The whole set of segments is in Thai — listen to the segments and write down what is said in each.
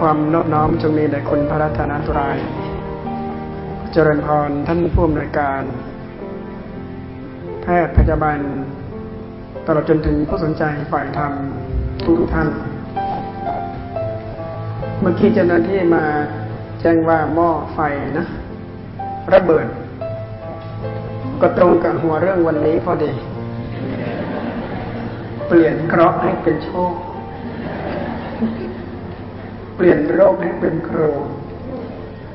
ความนอบน้อมจงมีแด่คุณพระรัตนตรายเจริญพรท่านผู้อำนวยการ แพทย์พยาบาลตลอดจนถึงผู้สนใจฝ่ายธรรมทุกท่าน เมื่อกี้เจ้าหน้าที่มาแจ้งว่าหม้อไฟนะระเบิด ก็ตรงกับหัวเรื่องวันนี้พอดี เปลี่ยนเคราะห์ให้เป็นโชค เปลี่ยนโรคให้เป็นโคร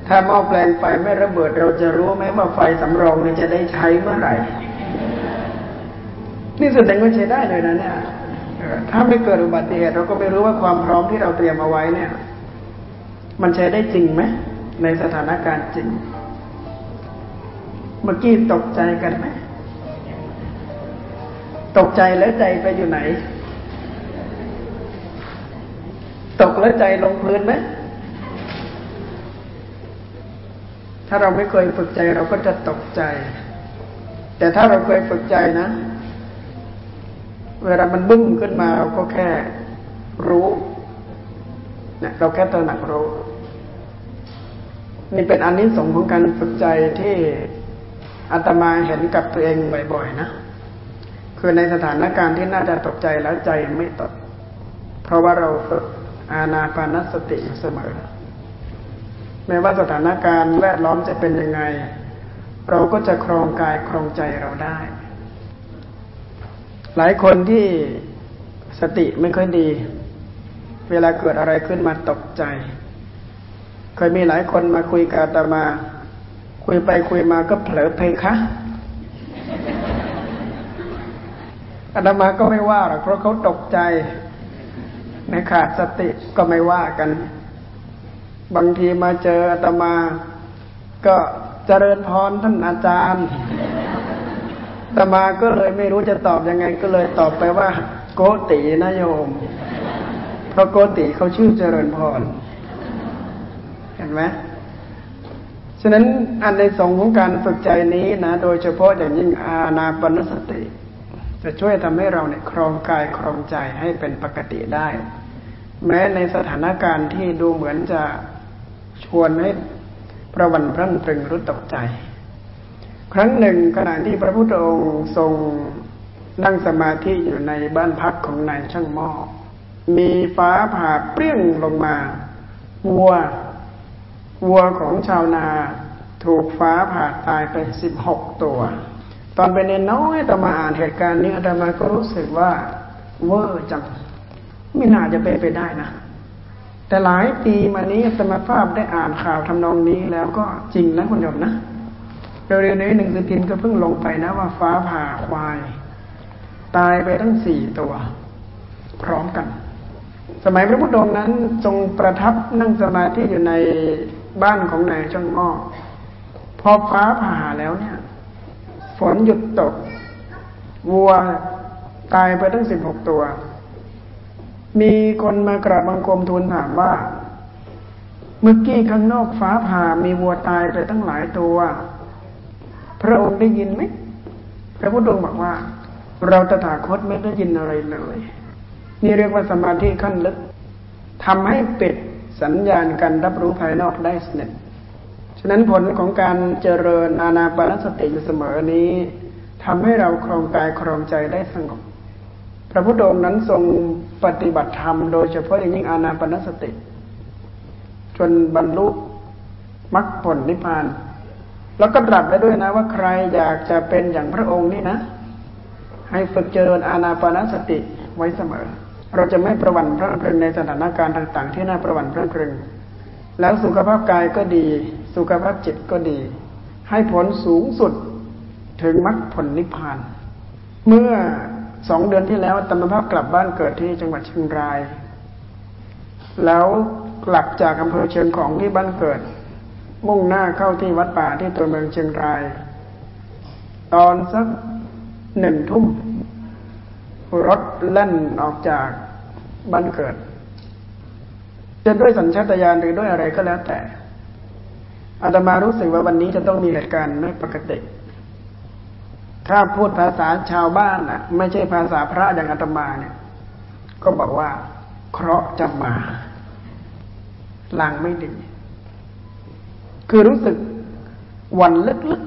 ถ้าหม้อแปลงไฟไม่ระเบิดเราจะรู้ไหมว่าไฟสำรองนี่จะได้ใช้เมื่อไหร่ นี่แสดงว่าใช้ได้เลยนะเนี่ยถ้าไม่เกิดอุบัติเหตุเราก็ไม่รู้ว่าความพร้อมที่เราเตรียมเอาไว้เนี่ย มันใช้ได้จริงไหมในสถานการณ์จริง เมื่อกี้ตกใจกันไหมตกใจแล้วใจไปอยู่ไหน ตกแล้วใจลงพื้นไหมถ้าเราไม่เคยฝึกใจเราก็จะตกใจ แต่ถ้าเราเคยฝึกใจนะ เวลามันบึ้งขึ้นมาเราก็แค่รู้เนี่ยเราแค่ตระหนักรู้ นี่เป็นอันนี้สงของการฝึกใจที่อาตมาเห็นกับตัวเองบ่อยๆนะ คือในสถานการณ์ที่น่าจะตกใจแล้วใจไม่ตก เพราะว่าเราฝึก อาณาปานสติอยู่เสมอไม่ว่าสถานการณ์แวดล้อมจะเป็นยังไง เราก็จะครองกายครองใจเราได้ หลายคนที่สติไม่ค่อยดี เวลาเกิดอะไรขึ้นมาตกใจ เคยมีหลายคนมาคุยกับตามา คุยไปคุยมาก็เผลอเพคะอาตมาก็ไม่ว่าหรอกเพราะเขาตกใจ ในขาดสติก็ไม่ว่ากัน บางทีมาเจออาตมา ก็เจริญพรท่านอาจารย์อาตมาก็เลยไม่รู้จะตอบยังไง ก็เลยตอบไปว่า โกตินะโยม เพราะโกติเขาชื่อเจริญพร เห็นไหมฉะนั้นอันในสงของการฝึกใจนี้นะ โดยเฉพาะอย่างยิ่งอาณาปณสติ จะช่วยทำให้เราเนี่ยครองกายครองใจให้เป็นปกติได้ แม้ในสถานการณ์ที่ดูเหมือนจะชวนให้ประวันพรั่งตรึงรู้ตกใจ ครั้งหนึ่งขณะที่พระพุทธองค์ทรงนั่งสมาธิอยู่ในบ้านพักของนายช่างหม้อ มีฟ้าผ่าเปรี้ยงลงมา วัว วัวของชาวนาถูกฟ้าผ่าตายไปสิบหกตัว ตอนเป็นน้อยตมาอ่านเหตุการณ์นี้อาตมาก็รู้สึกว่า เวอร์จัง ไม่น่าจะเป็นไปได้นะ แต่หลายปีมานี้อาตมาภาพได้อ่านข่าวทำนองนี้แล้วก็จริงนะคุณโยมนะเร็วๆนี้หนึ่งสือพิมพ์ก็เพิ่งลงไปนะว่าฟ้าผ่าควาย ตายไปทั้งสี่ตัว พร้อมกัน สมัยพระพุทธองค์นั้นทรงประทับนั่งสมาธิอยู่ในบ้านของนายช่างอ้อพอฟ้าผ่าแล้วเนี่ย ฝนหยุดตก วัวตายไปทั้งสิบหกตัว มีคนมากราบบังคมทูลถามว่า เมื่อกี้ข้างนอกฟ้าผ่ามีวัวตายไปตั้งหลายตัว พระองค์ได้ยินไหมพระพุทธองค์บอกว่า เราตถาคตไม่ได้ยินอะไรเลย นี่เรียกว่าสมาธิขั้นลึกทำให้ปิดสัญญาณการรับรู้ภายนอกได้สนิทฉะนั้นผลของการเจริญอาณาปานสติอยู่เสมอนี้ทำให้เราครองกายครองใจได้สงบพระพุทธองค์นั้นทรง ปฏิบัติธรรมโดยเฉพาะอย่างยิ่งอาณาปนสติ จนบรรลุมรรคผลนิพพาน แล้วก็ตรัสไว้ด้วยนะว่าใครอยากจะเป็นอย่างพระองค์นี่นะ ให้ฝึกเจริญอาณาปนสติไว้เสมอ เราจะไม่ประวันพระเพลิงในสถานการณ์ต่าง ๆ ที่น่าประวันพระเพลิงแล้วสุขภาพกายก็ดี สุขภาพจิตก็ดี ให้ผลสูงสุดถึงมรรคผลนิพพาน เมื่อ สองเดือนที่แล้วตมภาพกลับบ้านเกิดที่จังหวัดเชียงราย แล้วกลับจากอำเภอเชียงของที่บ้านเกิด มุ่งหน้าเข้าที่วัดป่าที่ตัวเมืองเชียงราย ตอนสักหนึ่งทุ่มรถเล่นออกจากบ้านเกิดจะด้วยสัญชาตญาณหรือด้วยอะไรก็แล้วแต่อาตมารู้สึกว่าวันนี้จะต้องมีเหตุการณ์ไม่ปกติ ถ้าพูดภาษาชาวบ้านอะ ไม่ใช่ภาษาพระอย่างอาตมาเนี่ย ก็บอกว่า เคราะห์จะมาลางไม่ดี คือรู้สึกวันลึก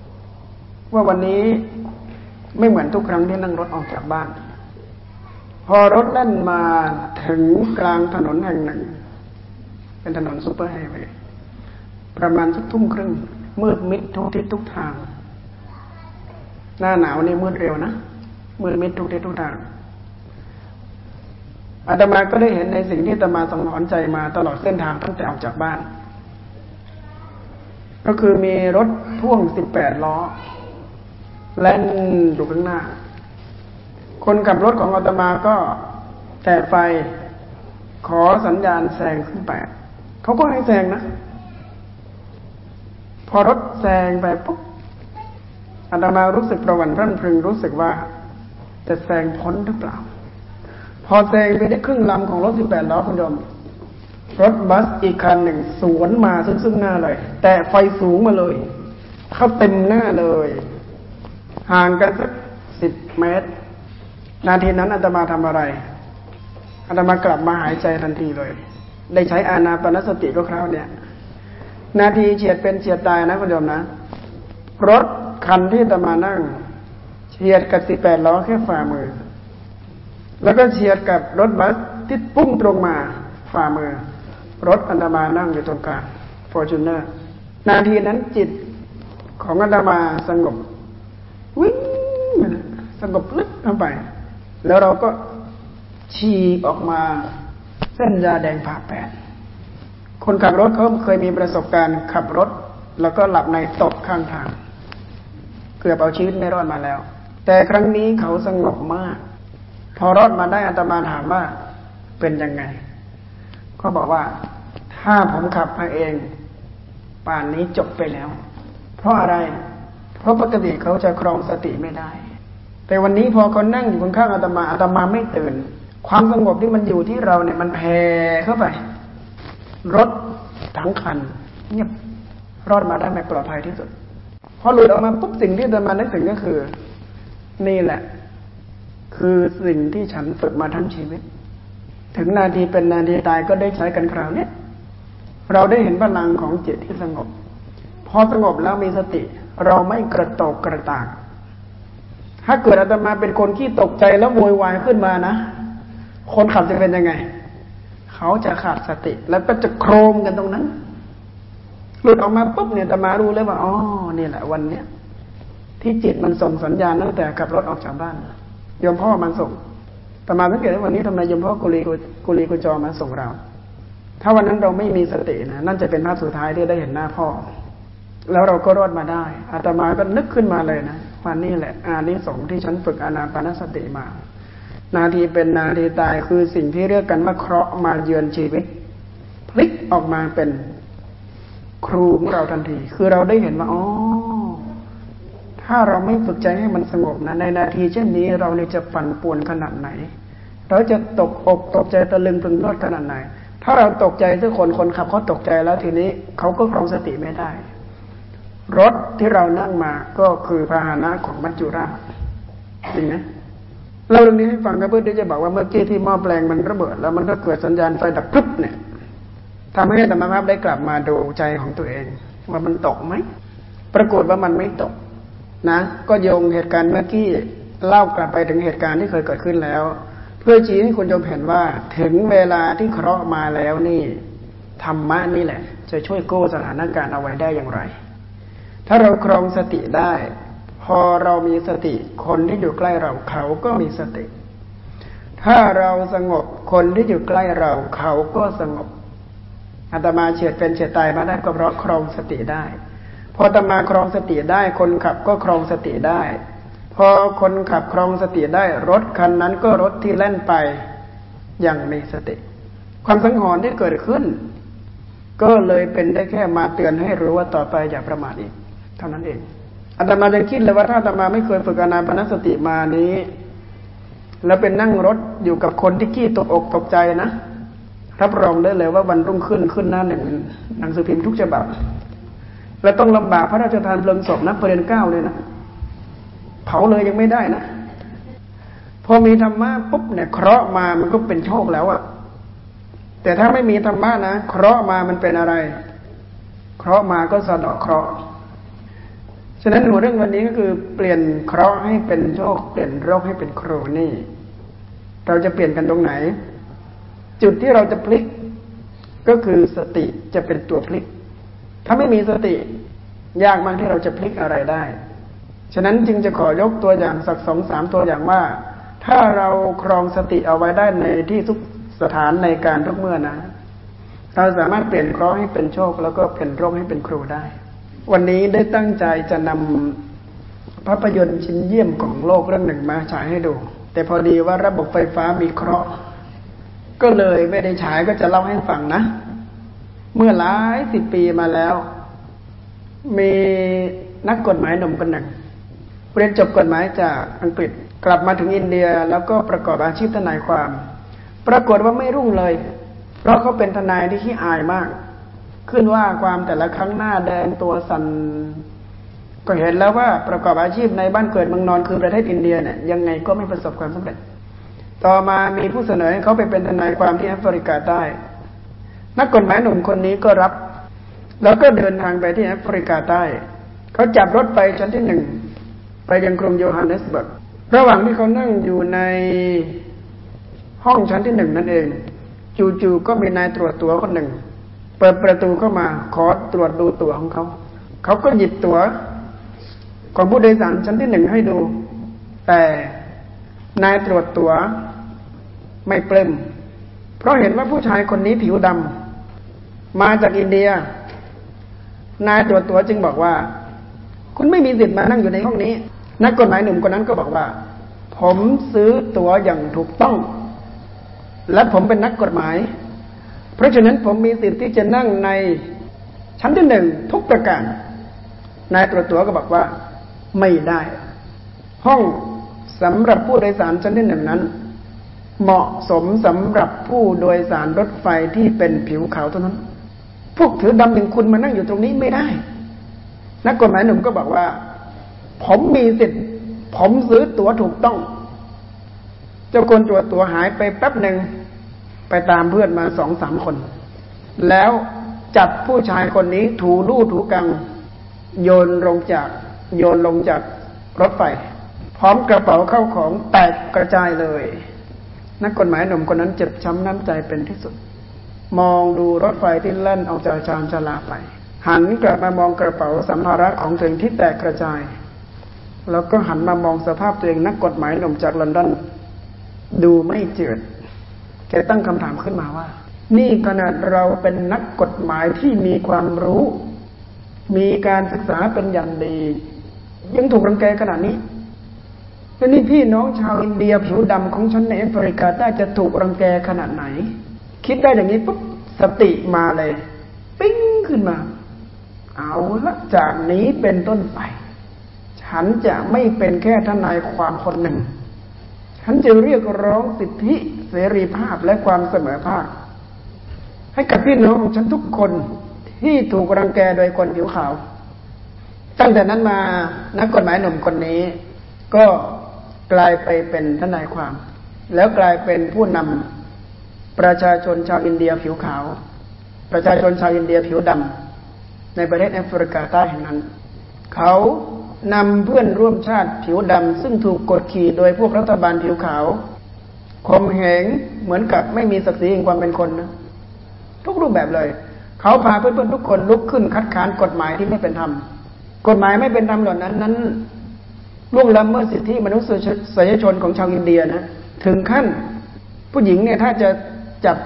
ๆ ว่าวันนี้ไม่เหมือนทุกครั้งที่นั่งรถออกจากบ้าน พอรถแล่นมาถึงกลางถนนแห่งหนึ่ง เป็นถนนซูเปอร์ไฮเวย์ประมาณสักทุ่มครึ่งมืดมิดทุกทิศทุกทาง หน้าหนาวนี่มืดเร็วนะมืดมิดทุกทิศทุกทางอาตมาก็ได้เห็นในสิ่งที่อาตมาสังหรณ์ใจมาตลอดเส้นทางตั้งแต่ออกจากบ้าน ก็คือมีรถพ่วงสิบแปดล้อแล่นอยู่ข้างหน้า คนขับรถของอาตมาก็แต่ไฟขอสัญญาณแซงขึ้นไปเขาก็ให้แซงนะ พอรถแซงไปปุ๊บ อาตมารู้สึกประวันพรั่นพึงรู้สึกว่าจะแซงพ้นหรือเปล่า พอแซงไปได้ครึ่งลำของรถสิบแปดล้อคุณโยมรถบัสอีกคันหนึ่งสวนมาซึ่งซึ่งหน้าเลย แต่ไฟสูงมาเลย เข้าเต็มหน้าเลย ห่างกันสักสิบเมตร นาทีนั้นอาตมาทำอะไรอาตมากลับมาหายใจทันทีเลย ได้ใช้อานาปานสติก็คราวเนี่ย นาทีเฉียดเป็นเฉียดตายนะคุณโยมนะ รถ คันที่อาตมานั่งเฉียดกับสิบแปดล้อแค่ฝ่ามือ แล้วก็เฉียดกับรถบัสที่พุ่งตรงมาฝ่ามือ รถอาตมานั่งอยู่ตรงกลาง Fortuner นาทีนั้นจิตของอันตมาสงบวิ่งสงบลึกเข้าไป แล้วเราก็ฉี่ออกมาเส้นยาแดงผ่าแปดคนขับรถเขาเคยมีประสบการณ์ขับรถ แล้วก็หลับในตกข้างทาง เกือบเอาชีวิตไม่รอดมาแล้ว แต่ครั้งนี้เขาสงบมาก พอรอดมาได้อัตมาถามว่าเป็นยังไง ก็บอกว่าถ้าผมขับมาเอง ป่านนี้จบไปแล้ว เพราะอะไร เพราะปกติเขาจะครองสติไม่ได้ แต่วันนี้พอเขานั่งอยู่ข้างอาตมาอาตมาไม่ตื่น ความสงบที่มันอยู่ที่เราเนี่ยมันแผ่เข้าไป รถทั้งคันเงียบรอดมาได้ไม่ปลอดภัยที่สุด พอหลุดออกมาปุ๊บสิ่งที่อาตมานึกถึงก็คือ นี่แหละ คือสิ่งที่ฉันฝึกมาทั้งชีวิต ถึงนาทีเป็นนาทีตายก็ได้ใช้กันคราวนี้เราได้เห็นพลังของจิตที่สงบ พอสงบแล้วมีสติ เราไม่กระตกกระตากถ้าเกิดอาตมาเป็นคนที่ตกใจแล้วโวยวายขึ้นมานะ คนขับจะเป็นยังไง เขาจะขาดสติแล้วก็จะโครมกันตรงนั้น หลุดออกมาปุ๊บเนี่ยตมารู้เลยว่าอ๋อนี่แหละวันเนี้ยที่จิตมันส่งสัญญาณตั้งแต่ขับรถออกจากบ้านยมพ่อมันส่งตมาสังเกตว่าวันนี้ทำไมยมพ่อกุลีกุลีกุจอมาส่งเรา ถ้าวันนั้นเราไม่มีสตินะนั่นจะเป็นภาพสุดท้ายที่ได้เห็นหน้าพ่อ แล้วเราก็รอดมาได้อาตมาก็นึกขึ้นมาเลยนะว่านี่แหละอานิสงส์ที่ฉันฝึกอนาปานสติมา นาทีเป็นนาทีตายคือสิ่งที่เรียกกันว่าเคราะห์มาเยือนชีวิตพลิกออกมาเป็น ครูของเราทันที คือเราได้เห็นว่าอ๋อถ้าเราไม่ฝึกใจให้มันสงบนะในนาทีเช่นนี้เราเนี่ยจะปั่นป่วนขนาดไหน เราจะตกอกตกใจตะลึงพึงรอดขนาดไหน ถ้าเราตกใจทุกคนคนขับเขาตกใจแล้วทีนี้เขาก็ครองสติไม่ได้ รถที่เรานั่งมาก็คือพาหนะของมัจจุราชจริงไหมเราเรื่องนี้ให้ฟังกันเพื่อที่จะบอกว่าเมื่อกี้ที่หม้อแปลงมันระเบิด แล้วมันก็เกิดสัญญาณไฟดับพึบเนี่ย ทำให้ธรรมภาพได้กลับมาดูใจของตัวเอง ว่ามันตกไหม ปรากฏว่ามันไม่ตก นะ ก็โยงเหตุการณ์เมื่อกี้เล่ากลับไปถึงเหตุการณ์ที่เคยเกิดขึ้นแล้ว เพื่อชี้ให้คุณโยมเห็นว่าถึงเวลาที่เคราะห์มาแล้วนี่ธรรมะนี่แหละ จะช่วยโก้สถานการณ์เอาไว้ได้อย่างไร ถ้าเราครองสติได้ พอเรามีสติคนที่อยู่ใกล้เราเขาก็มีสติ ถ้าเราสงบคนที่อยู่ใกล้เราเขาก็สงบ อาตมาเฉียดเป็นเฉียดตายมาได้ก็เพราะครองสติได้ พออาตมาครองสติได้ คนขับก็ครองสติได้ พอคนขับครองสติได้ รถคันนั้นก็รถที่แล่นไปอย่างมีสติ ความสังหรณ์ที่เกิดขึ้น ก็เลยเป็นได้แค่มาเตือนให้รู้ว่าต่อไปอย่าประมาทอีก เท่านั้นเองอาตมาจะคิดเลยว่าถ้าอาตมาไม่เคยฝึกอนาปนสติมานี้ แล้วเป็นนั่งรถอยู่กับคนที่ขี้ตกอกตกใจนะ รับรองได้เลยว่าวันรุ่งขึ้นขึ้นหน้าหนึ่งหนังสือพิมพ์ทุกฉบับ และต้องลำบากพระราชทานเพลิงศพนักเรียนเก้าเลยนะ เผาเลยยังไม่ได้นะพอมีธรรมะปุ๊บเนี่ยเคราะห์มามันก็เป็นโชคแล้วอะแต่ถ้าไม่มีธรรมะนะเคราะห์มามันเป็นอะไร เคราะห์มาก็สะดอกเคราะห์ฉะนั้นหัวเรื่องวันนี้ก็คือเปลี่ยนเคราะห์ให้เป็นโชค เปลี่ยนโรคให้เป็นครูนี่ เราจะเปลี่ยนกันตรงไหน จุดที่เราจะพลิก ก็คือสติจะเป็นตัวพลิก ถ้าไม่มีสติ ยากมากที่เราจะพลิกอะไรได้ ฉะนั้นจึงจะขอยกตัวอย่างสักสองสามตัวอย่างว่า ถ้าเราครองสติเอาไว้ได้ในที่ทุกสถานในการทุกเมื่อนะ เราสามารถเปลี่ยนเคราะห์ให้เป็นโชค แล้วก็เปลี่ยนโรคให้เป็นครูได้ วันนี้ได้ตั้งใจจะนำภาพยนตร์ชิ้นเยี่ยมของโลกเรื่องหนึ่งมาฉายให้ดู แต่พอดีว่าระบบไฟฟ้ามีเคราะห์ ก็เลยไม่ได้ฉายก็จะเล่าให้ฟังนะ เมื่อหลายสิบปีมาแล้ว มีนักกฎหมายหนุ่มคนหนึ่งเรียนจบกฎหมายจากอังกฤษกลับมาถึงอินเดียแล้วก็ประกอบอาชีพทนายความ ปรากฏว่าไม่รุ่งเลย เพราะเขาเป็นทนายที่ขี้อายมาก ขึ้นว่าความแต่ละครั้งหน้าแดงตัวสันก็เห็นแล้วว่าประกอบอาชีพในบ้านเกิดเมืองนอนคือประเทศอินเดียเนี่ยยังไงก็ไม่ประสบความสำเร็จ ต่อมามีผู้เสนอให้เขาไปเป็นทนายความที่แอฟริกาใต้ นักกฎหมายหนุ่มคนนี้ก็รับ แล้วก็เดินทางไปที่แอฟริกาใต้ เขาจับรถไปชั้นที่หนึ่ง ไปยังกรุงโยฮันเนสเบิร์ก ระหว่างที่เขานั่งอยู่ในห้องชั้นที่หนึ่งนั่นเอง จู่ๆก็มีนายตรวจตั๋วคนหนึ่ง เปิดประตูเข้ามาขอตรวจดูตั๋วของเขา เขาก็หยิบตั๋วของผู้โดยสารชั้นที่หนึ่งให้ดู แต่นายตรวจตั๋ว ไม่เปลิมเพราะเห็นว่าผู้ชายคนนี้ผิวดำมาจากอินเดีย นายตรวจตัวจึงบอกว่า คุณไม่มีสิทธิ์มานั่งอยู่ในห้องนี้ นักกฎหมายหนุ่มคนนั้นก็บอกว่า ผมซื้อตั๋วอย่างถูกต้อง และผมเป็นนักกฎหมาย เพราะฉะนั้นผมมีสิทธิ์ที่จะนั่งในชั้นที่หนึ่งทุกประการ นายตรวจตัวก็บอกว่า ไม่ได้ ห้องสำหรับผู้โดยสารชั้นที่หนึ่งนั้น เหมาะสมสำหรับผู้โดยสารรถไฟที่เป็นผิวขาวเท่านั้น พวกถือดำอย่างคุณมานั่งอยู่ตรงนี้ไม่ได้ นักกฎหมายหนุ่มก็บอกว่า ผมมีสิทธิ์ ผมซื้อตั๋วถูกต้อง เจ้าคนตรวจตั๋วหายไปแป๊บหนึ่งไปตามเพื่อนมาสองสามคน แล้วจับผู้ชายคนนี้ถูลู่ถูกัง โยนลงจากโยนลงจากรถไฟ พร้อมกระเป๋าเข้าของแตกกระจายเลย นักกฎหมายหนุ่มคนนั้นเจ็บช้ำน้ำใจเป็นที่สุด มองดูรถไฟที่แล่นออกจากชานชาลาไป หันกลับมามองกระเป๋าสัมภาระของตัวเองที่แตกกระจาย แล้วก็หันมามองสภาพตัวเองนักกฎหมายหนุ่มจากลอนดอนดูไม่เจิดแกตั้งคำถามขึ้นมาว่า นี่ขนาดเราเป็นนักกฎหมายที่มีความรู้ มีการศึกษาเป็นอย่างดี ยังถูกรังแกขนาดนี้ แล้วนี่พี่น้องชาวอินเดียผิวดำของฉันในแอฟริกาใต้จะถูกรังแกขนาดไหน คิดได้อย่างนี้ปุ๊บสติมาเลย ปิ้งขึ้นมา เอาละจากนี้เป็นต้นไป ฉันจะไม่เป็นแค่ทนายความคนหนึ่ง ฉันจึงเรียกร้องสิทธิเสรีภาพและความเสมอภาค ให้กับพี่น้องของฉันทุกคนที่ถูกรังแกโดยคนผิวขาว ตั้งแต่นั้นมานักกฎหมายหนุ่มคนนี้ ก็ กลายไปเป็นทนายความ แล้วกลายเป็นผู้นำประชาชนชาวอินเดียผิวขาว ประชาชนชาวอินเดียผิวดำในประเทศแอฟริกาใต้แห่งนั้น เขานำเพื่อนร่วมชาติผิวดำซึ่งถูกกดขี่โดยพวกรัฐบาลผิวขาวข่มเหงเหมือนกับไม่มีศักดิ์ศรีแห่งความเป็นคนนะทุกรูปแบบเลย เขาพาเพื่อนๆทุกคนลุกขึ้นคัดค้านกฎหมายที่ไม่เป็นธรรม กฎหมายไม่เป็นธรรมเหล่านั้นนั้น ล่วงล้ำเมื่อสิทธิมนุษยชนของชาวอินเดียนะถึงขั้นผู้หญิงเนี่ยถ้าจะจับ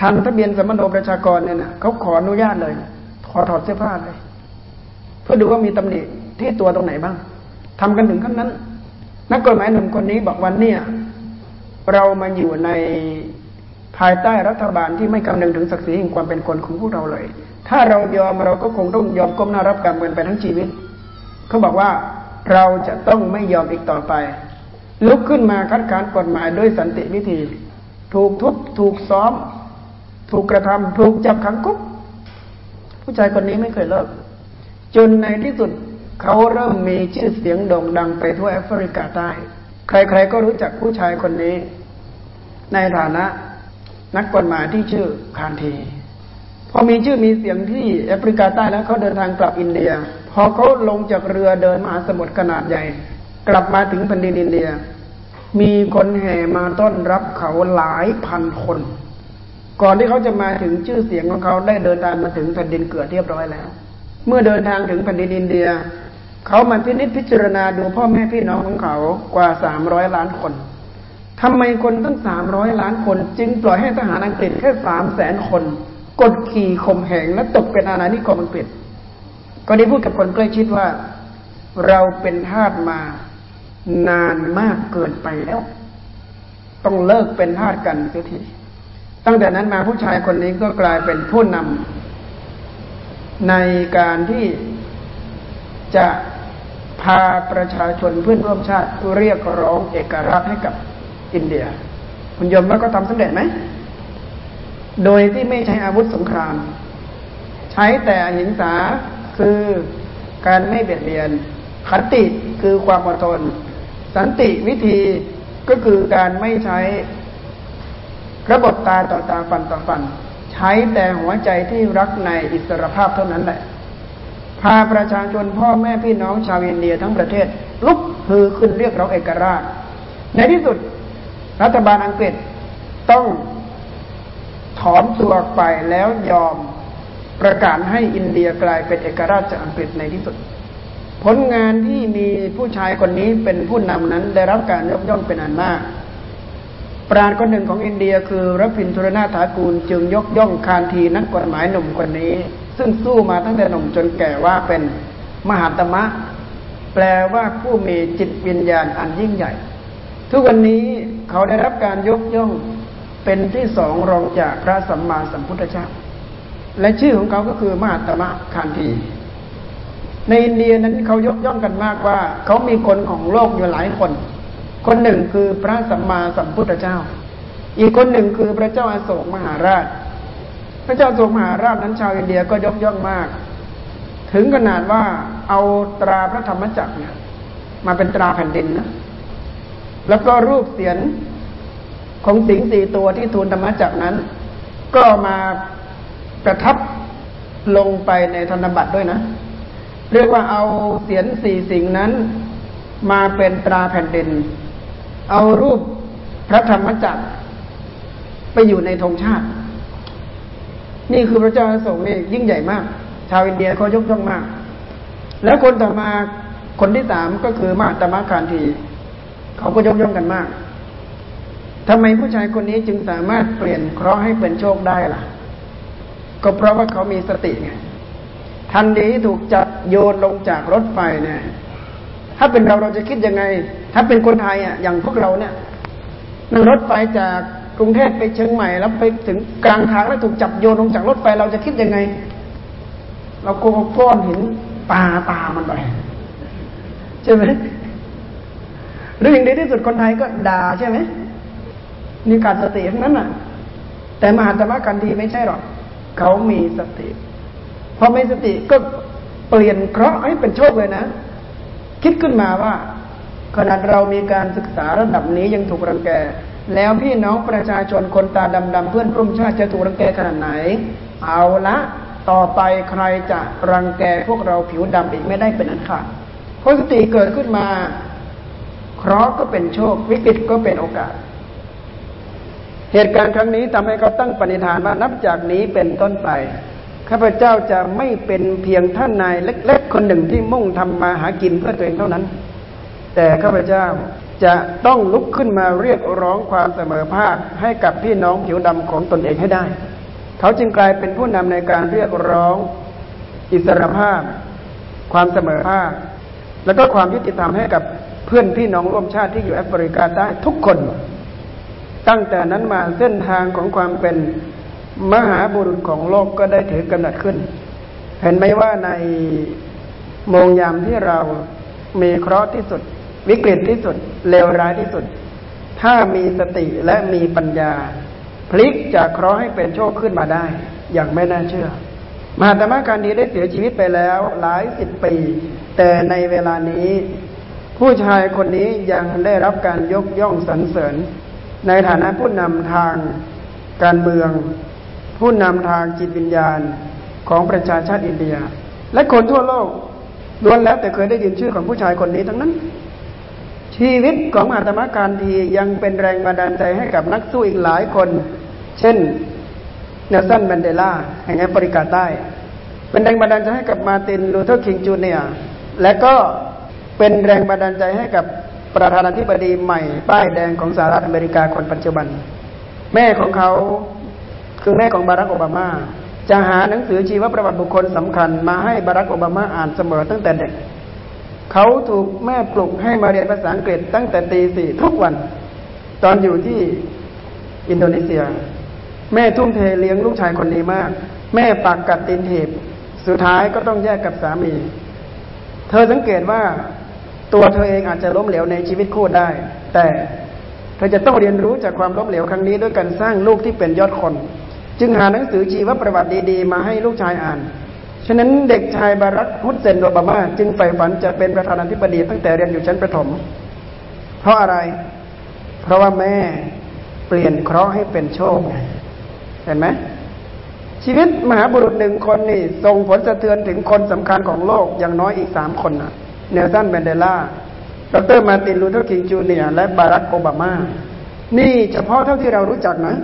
ทำทะเบียนสมโนประชากรเนี่ยนะเขาขออนุญาตเลยขอถอดเสื้อผ้าเลย เพื่อดูว่ามีตำหนิที่ตัวตรงไหนบ้างทำกันถึงขั้นนั้น นักกฎหมายหนุ่มคนนี้บอกวันเนี่ย เรามาอยู่ในภายใต้รัฐบาลที่ไม่คำนึงถึงศักดิ์ศรีแห่งความเป็นคนของพวกเราเลย ถ้าเรายอมเราก็คงต้องยอมก้มหน้ารับกรรมกันไปทั้งชีวิต เขาบอกว่า เราจะต้องไม่ยอมอีกต่อไป ลุกขึ้นมาคัดค้านกฎหมายด้วยสันติวิธี ถูกทุบถูกซ้อม ถูกกระทำถูกจับขังคุกผู้ชายคนนี้ไม่เคยเลิก จนในที่สุดเขาเริ่มมีชื่อเสียงโด่งดังไปทั่วแอฟริกาใต้ ใครๆก็รู้จักผู้ชายคนนี้ ในฐานะนักกฎหมายที่ชื่อคานที พอมีชื่อมีเสียงที่แอฟริกาใต้แล้วเขาเดินทางกลับอินเดีย พอเขาลงจากเรือเดินมหาสมุทรขนาดใหญ่ กลับมาถึงแผ่นดินอินเดีย มีคนแห่มาต้อนรับเขาหลายพันคน ก่อนที่เขาจะมาถึงชื่อเสียงของเขาได้เดินทางมาถึงแผ่นดินเกิดเรียบร้อยแล้ว เมื่อเดินทางถึงแผ่นดินอินเดีย เขามาพินิจพิจารณาดูพ่อแม่พี่น้องของเขากว่าสามร้อยล้านคนทำไมคนตั้งสามร้อยล้านคน จึงปล่อยให้ทหารอังกฤษแค่สามแสนคน กดขี่ข่มแหงและตกเป็นอาณานิคมอังกฤษ ก็ได้พูดกับคนใกล้ชิดว่า เราเป็นทาสมานานมากเกินไปแล้ว ต้องเลิกเป็นทาสกันเสียทีตั้งแต่นั้นมาผู้ชายคนนี้ก็กลายเป็นผู้นำในการที่จะพาประชาชนเพื่อนร่วมชาติเรียกร้องเอกราชให้กับอินเดีย คุณยมว่าก็ทำสำเร็จไหม โดยที่ไม่ใช้อาวุธสงคราม ใช้แต่หิงสา คือการไม่เบียดเบียน ขันติคือความอดทน สันติวิธีก็คือการไม่ใช้ระบบตาต่อตาฟันต่อฟัน ใช้แต่หัวใจที่รักในอิสรภาพเท่านั้นแหละ พาประชาชนพ่อแม่พี่น้องชาวอินเดียทั้งประเทศ ลุกฮือขึ้นเรียกร้องเอกราช ในที่สุด รัฐบาลอังกฤษต้องถอนตัวไปแล้วยอม ประกาศให้อินเดียกลายเป็นเอกราชจากอังกฤษในที่สุด ผลงานที่มีผู้ชายคนนี้เป็นผู้นำนั้นได้รับการยกย่องเป็นอันมาก ปราชญ์คนหนึ่งของอินเดียคือรพินทุรนาถากูลจึงยกย่องคานทีนักกฎหมายหนุ่มคนนี้ ซึ่งสู้มาตั้งแต่หนุ่มจนแก่ว่าเป็นมหาตมะ แปลว่าผู้มีจิตวิญญาณอันยิ่งใหญ่ ทุกวันนี้เขาได้รับการยกย่องเป็นที่สองรองจากพระสัมมาสัมพุทธเจ้า และชื่อของเขาก็คือมหาตมะคานที ในอินเดียนั้นเขายกย่องกันมากว่า เขามีคนของโลกอยู่หลายคน คนหนึ่งคือพระสัมมาสัมพุทธเจ้า อีกคนหนึ่งคือพระเจ้าอาโศกมหาราช พระเจ้าอโศกมหาราชนั้นชาวอินเดียก็ยกย่องมาก ถึงขนาดว่าเอาตราพระธรรมจักรเนี่ยมาเป็นตราแผ่นดินนะ แล้วก็รูปเสียนของสิงสี่ตัวที่ทูลธรรมจักนั้น ก็มา ประทับลงไปในธนบัตรด้วยนะ เรียกว่าเอาเสียนสี่สิ่งนั้นมาเป็นตราแผ่นดิน เอารูปพระธรรมจักร ไปอยู่ในธงชาติ นี่คือพระเจ้าอโศกนี่ยิ่งใหญ่มาก ชาวอินเดียเขายกย่องมาก แล้วคนต่อมาคนที่สามก็คือมาตมะคานทีเขาก็ยกย่องกันมากทำไมผู้ชายคนนี้จึงสามารถเปลี่ยนเคราะห์ให้เป็นโชคได้ล่ะ ก็เพราะว่าเขามีสติไงทันทีที่ถูกจับโยนลงจากรถไฟเนี่ย ถ้าเป็นเราเราจะคิดยังไง ถ้าเป็นคนไทยอะอย่างพวกเราเนี่ยนั่งรถไฟจากกรุงเทพไปเชียงใหม่แล้วไปถึงกลางทางแล้วถูกจับโยนลงจากรถไฟเราจะคิดยังไง เราโกงก้อนหินปาตามันไปใช่ไหมหรืออย่างดีที่สุดคนไทยก็ด่าใช่ไหมนี่การสติทั้งนั้นน่ะ แต่มหาธรรมกันทีไม่ใช่หรอก เขามีสติพอไม่สติก็เปลี่ยนเคราะห์ให้เป็นโชคเลยนะ คิดขึ้นมาว่าขนาดเรามีการศึกษาระดับนี้ยังถูกรังแก แล้วพี่น้องประชาชนคนตาดำๆเพื่อนร่วมชาติจะถูกรังแกขนาดไหน เอาละต่อไปใครจะรังแกพวกเราผิวดำอีกไม่ได้เป็นอันขาดพอสติเกิดขึ้นมา เคราะห์ก็เป็นโชค วิกฤตก็เป็นโอกาส เหตุการณ์ครั้งนี้ทำให้เขาตั้งปณิธานว่านับจากนี้เป็นต้นไปข้าพเจ้าจะไม่เป็นเพียงท่านนายเล็ก ๆ คนหนึ่งที่มุ่งทำมาหากินเพื่อตัวเองเท่านั้น แต่ข้าพเจ้าจะต้องลุกขึ้นมาเรียกร้องความเสมอภาคให้กับพี่น้องผิวดำของตนเองให้ได้ เขาจึงกลายเป็นผู้นำในการเรียกร้องอิสรภาพ ความเสมอภาค และก็ความยุติธรรมให้กับเพื่อนพี่น้องร่วมชาติที่อยู่แอฟริกาใต้ทุกคน ตั้งแต่นั้นมาเส้นทางของความเป็นมหาบุรุษของโลกก็ได้ถือกำเนิดขึ้น เห็นไหมว่าในโมงยามที่เรามีเคราะห์ที่สุด วิกฤตที่สุดเลวร้ายที่สุด ถ้ามีสติและมีปัญญา พลิกจากเคราะห์ให้เป็นโชคขึ้นมาได้ อย่างไม่น่าเชื่อ มหาธรรมการดีได้เสียชีวิตไปแล้วหลายสิบปี แต่ในเวลานี้ ผู้ชายคนนี้ยังได้รับการยกย่องสรรเสริญ ในฐานะผู้นำทางการเมือง ผู้นำทางจิตวิญญาณของประชาชาติอินเดีย และคนทั่วโลกล้วนแล้วแต่เคยได้ยินชื่อของผู้ชายคนนี้ทั้งนั้น ชีวิตของอาตมาการทียังเป็นแรงบันดาลใจให้กับนักสู้อีกหลายคน เช่นเนลสันแมนเดลาแห่งแอฟริกาใต้ เป็นแรงบันดาลใจให้กับมาร์ตินลูเธอร์คิงจูเนียร์และก็เป็นแรงบันดาลใจให้กับ ประธานาธิบดีใหม่ ป้ายแดงของสหรัฐอเมริกาคนปัจจุบัน แม่ของเขาคือแม่ของบารักโอบามาจะหาหนังสือชีวประวัติบุคคลสำคัญมาให้บารักโอบามาอ่านเสมอตั้งแต่เด็ก เขาถูกแม่ปลุกให้มาเรียนภาษาอังกฤษตั้งแต่ตีสี่ทุกวัน ตอนอยู่ที่อินโดนีเซีย แม่ทุ่มเทเลี้ยงลูกชายคนนี้มาก แม่ปากกัดตีนถีบสุดท้ายก็ต้องแยกกับสามี เธอสังเกตว่า ตัวเธอเองอาจจะล้มเหลวในชีวิตคู่ได้ แต่เธอจะต้องเรียนรู้จากความล้มเหลวครั้งนี้ด้วยการสร้างลูกที่เป็นยอดคน จึงหาหนังสือชีวประวัติดีๆ มาให้ลูกชายอ่าน ฉะนั้นเด็กชายบารักฮุสเซนโอบามา จึงใฝ่ฝันจะเป็นประธานาธิบดีตั้งแต่เรียนอยู่ชั้นประถม เพราะอะไร เพราะว่าแม่เปลี่ยนเคราะห์ให้เป็นโชคเห็นไหมชีวิตมหาบุรุษหนึ่งคนนี่ส่งผลสะเทือนถึงคนสำคัญของโลกอย่างน้อยอีกสามคนนะ เนลสันแมนเดลาดร.มาร์ตินลูเธอร์คิงจูเนียร์และบารักโอบามา นี่เฉพาะเท่าที่เรารู้จักนะ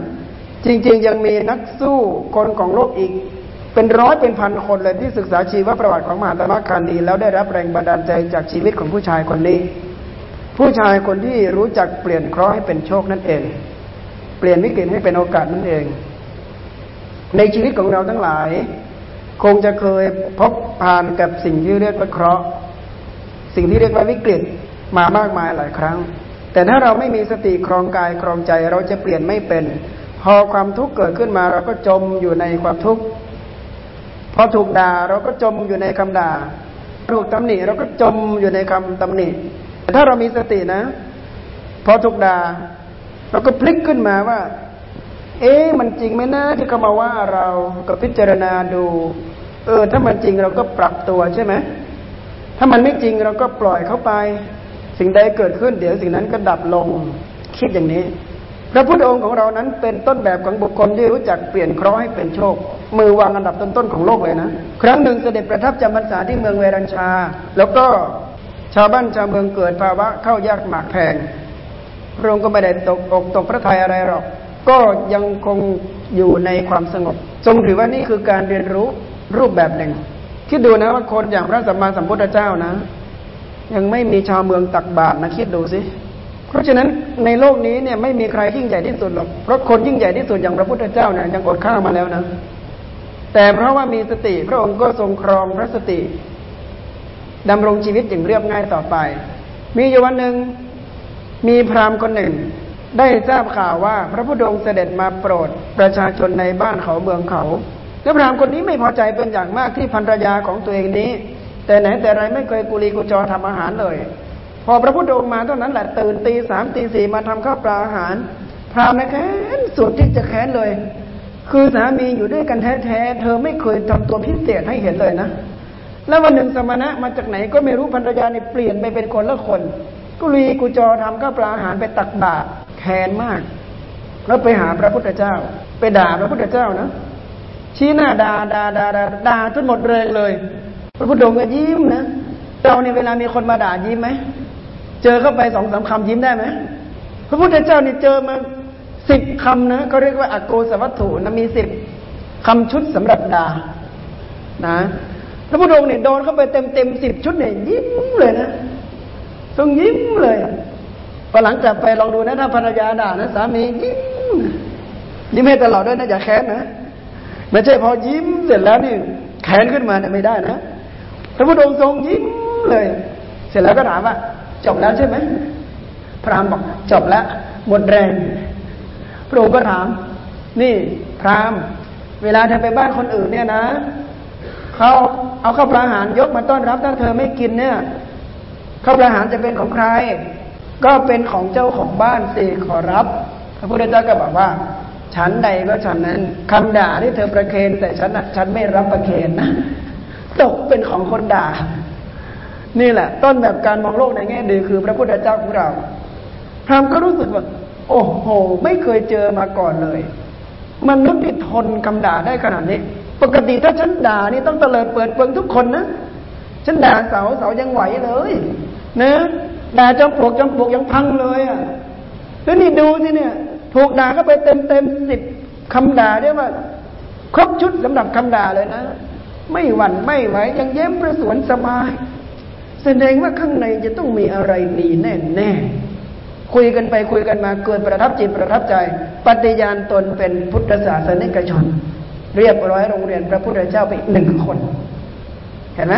จริง ๆ ยังมีนักสู้คนของโลกอีก เป็นร้อยเป็นพันคนเลยที่ศึกษาชีวประวัติของมหาตมะคานธีแล้วได้รับแรงบันดาลใจจากชีวิตของผู้ชายคนนี้ ผู้ชายคนที่รู้จักเปลี่ยนเคราะห์ให้เป็นโชคนั่นเอง เปลี่ยนวิกฤตให้เป็นโอกาสนั่นเอง ในชีวิตของเราทั้งหลาย คงจะเคยพบผ่านกับสิ่งที่เรียกว่าเคราะห์ สิ่งที่เรียกว่าวิกฤตมามากมายหลายครั้ง แต่ถ้าเราไม่มีสติครองกายครองใจเราจะเปลี่ยนไม่เป็น พอความทุกข์เกิดขึ้นมาเราก็จมอยู่ในความทุกข์พอถูกด่าเราก็จมอยู่ในคำด่าถูกตำหนิเราก็จมอยู่ในคำตำหนิแต่ถ้าเรามีสตินะ พอถูกด่าเราก็พลิกขึ้นมาว่า เอ๊ะมันจริงไหมนะที่เขามาว่าเราก็พิจารณาดู เออ ถ้ามันจริงเราก็ปรับตัวใช่ไหม ถ้ามันไม่จริงเราก็ปล่อยเข้าไป สิ่งใดเกิดขึ้น เดี๋ยวสิ่งนั้นก็ดับลงคิดอย่างนี้ พระพุทธองค์ของเรานั้นเป็นต้นแบบของบุคคลที่รู้จักเปลี่ยนเคราะห์ให้เป็นโชค มือวางอันดับต้นๆของโลกเลยนะ ครั้งหนึ่งเสด็จประทับจำพรรษาที่เมืองเวรัญชา แล้วก็ชาวบ้านชาวเมืองเกิดภาวะเข้ายากหมากแพงพระองค์ก็ไม่ได้ตกอกตกพระทัยอะไรหรอก ก็ยังคงอยู่ในความสงบ ทรงถือว่านี่คือการเรียนรู้รูปแบบหนึ่ง คิดดูนะว่าคนอย่างพระสัมมาสัมพุทธเจ้านะ ยังไม่มีชาวเมืองตักบาตรนะคิดดูสิ เพราะฉะนั้นในโลกนี้เนี่ยไม่มีใครยิ่งใหญ่ที่สุดหรอกเพราะคนยิ่งใหญ่ที่สุดอย่างพระพุทธเจ้าเนี่ยยังอดข้าวมาแล้วนะ แต่เพราะว่ามีสติพระองค์ก็ทรงครองพระสติดำรงชีวิตอย่างเรียบง่ายต่อไป มีอยู่วันหนึ่งมีพราหมณ์คนหนึ่ง ได้ทราบข่าวว่าพระพุทธองค์เสด็จมาโปรดประชาชนในบ้านเขาเมืองเขา แล้วพรามคนนี้ไม่พอใจเป็นอย่างมากที่ภรรยาของตัวเองนี้ แต่ไหนแต่ไรไม่เคยกุลีกุจอทำอาหารเลย พอพระพุทธองค์มาเท่านั้นแหละตื่นตีสามตีสี่มาทำข้าวปลาอาหาร พรามนะแค้นสุดที่จะแค้นเลย คือสามีอยู่ด้วยกันแท้ๆเธอไม่เคยทำตัวพิเศษให้เห็นเลยนะแล้ววันหนึ่งสมณะมาจากไหนก็ไม่รู้ภรรยาเนี่เปลี่ยนไปเป็นคนละคนกุลีกุจอทำข้าวปลาอาหารไปตักบาตรแค้นมาก แล้วไปหาพระพุทธเจ้า ไปด่าพระพุทธเจ้านะ ชี้หน้าด่าด่าด่าด่าด่าจนหมดแรงเลย พระพุทธองค์ก็ยิ้มนะเราในเวลามีคนมาด่ายิ้มไหมเจอเข้าไปสองสามคำยิ้มได้ไหมพระพุทธเจ้านี่เจอมาสิบคำนะเขาเรียกว่าอโกสวัตถุนะมีสิบคำชุดสำหรับด่านะพระพุทธองค์เนี่ยโดนเข้าไปเต็มเต็มสิบชุดเนี่ยยิ้มเลยนะทรงยิ้มเลยพอหลังจากไปลองดูนะถ้าภรรยาด่านะสามียิ้มยิ้มให้ตลอดด้วยนะอย่าแค้นนะ ไม่ใช่พอยิ้มเสร็จแล้วนี่แขนขึ้นมาเนี่ยไม่ได้นะพระพุทธองค์ทรงยิ้มเลย เสร็จแล้วก็ถามว่า จบแล้วใช่ไหมพระรามบอกจบแล้วหมดแรง พระองค์ก็ถาม นี่พรามเวลาเธอไปบ้านคนอื่นเนี่ยนะเขาเอาข้าวปลาหารยกมาต้อนรับถ้าเธอไม่กินเนี่ยข้าวปลาหารจะเป็นของใคร ก็เป็นของเจ้าของบ้านสิขอรับ พระพุทธเจ้าก็บอกว่า ฉันใดก็ฉันนั้นคำด่าที่เธอประเคนแต่ฉันฉันไม่รับประเคนนะตกเป็นของคนด่า นี่แหละ ต้นแบบการมองโลกในแง่ดีคือ พระพุทธเจ้าของเราพรามก็รู้สึกว่า โอ้โห ไม่เคยเจอมาก่อนเลยมนุษย์ที่ทนคำด่าได้ขนาดนี้ ปกติถ้าฉันด่านี่ต้องเตลิดเปิดเปิงทุกคนนะฉันด่าเสาเสายังไหวเลยนะด่าจอมปลวกจอมปลวกยังพังเลยอะแล้วนี่ดูสิเนี่ย ถูกด่าก็ไปเต็มเต็มสิบคำด่าเรียกว่า ครบชุดสำหรับคำด่าเลยนะ ไม่หวั่นไม่ไหวยังเย้มประสวนสบาย แสดงว่าข้างในจะต้องมีอะไรดีแน่แน่คุยกันไปคุยกันมาเกิดประทับจิตประทับใจ ปฏิญาณตนเป็นพุทธศาสนิกชน เรียบร้อยโรงเรียนพระพุทธเจ้าไปหนึ่งคน เห็นไหม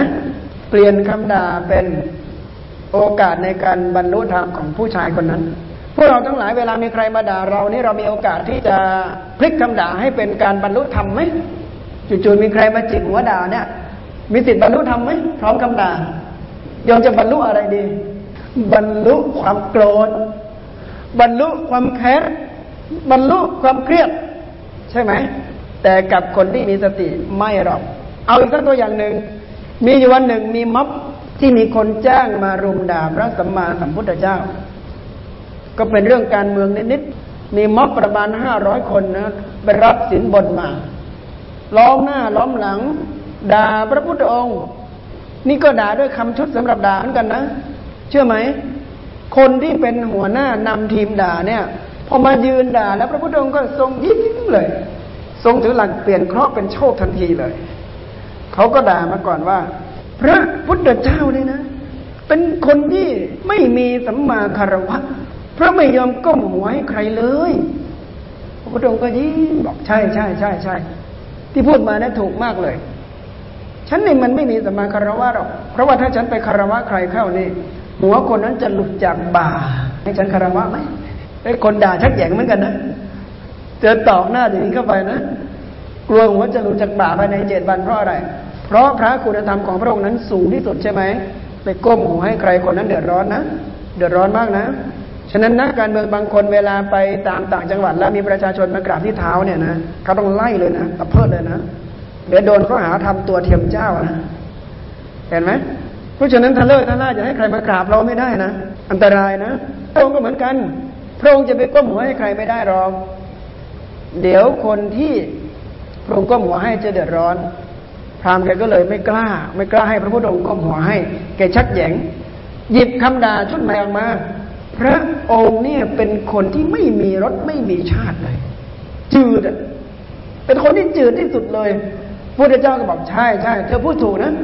เปลี่ยนคำด่าเป็นโอกาสในการบรรลุธรรมของผู้ชายคนนั้น พวกเราทั้งหลายเวลามีใครมาด่าเรานี่เรามีโอกาสที่จะพลิกคำด่าให้เป็นการบรรลุธรรมไหมจู่ๆมีใครมาจิกหัวด่าเนี่ย มีสิทธิ์บรรลุธรรมไหมพร้อมคำด่ายอมจะบรรลุอะไรดี บรรลุความโกรธ บรรลุความแค้นบรรลุความเครียด ใช่ไหม แต่กับคนที่มีสติไม่หรอก เอาอีกสักตัวอย่างหนึ่ง มีอยู่วันหนึ่งมีม็อบที่มีคนจ้างมารุมด่าพระสัมมาสัมพุทธเจ้า ก็เป็นเรื่องการเมืองนิดๆมีม็อบประมาณห้าร้อยคนนะไปรับสินบนมา ล้อมหน้าล้อมหลัง ด่าพระพุทธองค์ นี่ก็ด่าด้วยคำชุดสำหรับด่าเหมือนกันนะ เชื่อไหม คนที่เป็นหัวหน้านำทีมด่าเนี่ยพอมายืนด่าแล้วพระพุทธองค์ก็ทรงยิ้มเลย ทรงถือหลักเปลี่ยนเคราะห์เป็นโชคทันทีเลยเขาก็ด่ามาก่อนว่า พระพุทธเจ้าเนี่ยนะ เป็นคนที่ไม่มีสัมมาคารวะ พระไม่ยอมก้มหัวให้ใครเลย พระพุทธองค์ก็ยิ้มบอกใช่ใช่ใช่ใช่ที่พูดมานะถูกมากเลย ฉันนี่มันไม่มีสมมาคารวะหรอก เพราะว่าถ้าฉันไปคารวะใครเข้านี่ หัวคนนั้นจะหลุดจากบ่า ให้ฉันคารวะไหมไอ้คนด่าชักแยงเหมือนกันนะเจอตอกหน้าอย่างนี้เข้าไปนะกลัวหัวจะหลุดจากบ่าภายในเจ็ดวันเพราะอะไร เพราะพระคุณธรรมของพระองค์นั้นสูงที่สุดใช่ไหมไปก้มหัวให้ใครคนนั้นเดือดร้อนนะ เดือดร้อนมากนะ ฉะนั้นนักการเมืองบางคนเวลาไปตามต่างจังหวัด แล้วมีประชาชนมากราบที่เท้าเนี่ยนะเขาต้องไล่เลยนะตะเพิดเลยนะเดี๋ยวโดนข้อหาทำตัวเทียมเจ้านะเห็นไหมเพราะฉะนั้นถ้าเลิกถ้าล่าจะให้ใครมากราบเราไม่ได้นะอันตรายนะพระองค์ก็เหมือนกัน พระองค์จะไปก้มหัวให้ใครไม่ได้หรอกเดี๋ยวคนที่พระองค์ก้มหัวให้จะเดือดร้อนพราหมณ์แกก็เลยไม่กล้า ไม่กล้าให้พระพุทธองค์ก้มหัวให้แกชักแยงหยิบคำด่าชุดใหม่ออกมา พระองค์เนี่ยเป็นคนที่ไม่มีรสไม่มีชาติเลย จืดเป็นคนที่จืดที่สุดเลยพระเจ้าก็บอกใช่ใช่เธอพูดถูกนะ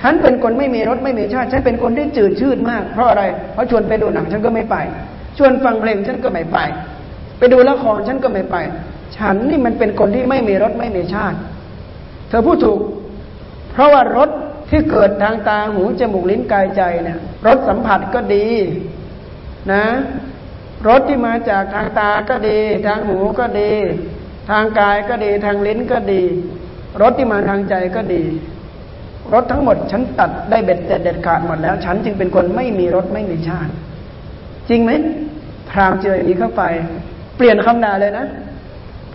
ฉันเป็นคนไม่มีรสไม่มีชาติ ฉันเป็นคนที่จืดชืดมาก เพราะอะไร เพราะชวนไปดูหนังฉันก็ไม่ไป ชวนฟังเพลงฉันก็ไม่ไป ไปดูละครฉันก็ไม่ไป ฉันนี่มันเป็นคนที่ไม่มีรสไม่มีชาติ เธอพูดถูก เพราะว่ารสที่เกิดทางตาหูจมูกลิ้นกายใจเนี่ยรสสัมผัสก็ดี นะรสที่มาจากทางตาก็ดี ทางหูก็ดี ทางกายก็ดี ทางลิ้นก็ดีรสที่มาทางใจก็ดีรสทั้งหมดฉันตัดได้เบ็ดเสร็จเด็ดขาดหมดแล้ว ฉันจึงเป็นคนไม่มีรสไม่มีชาติ จริงไหมพรามเจออย่างนี้เข้าไป เปลี่ยนคำด่าเลยนะ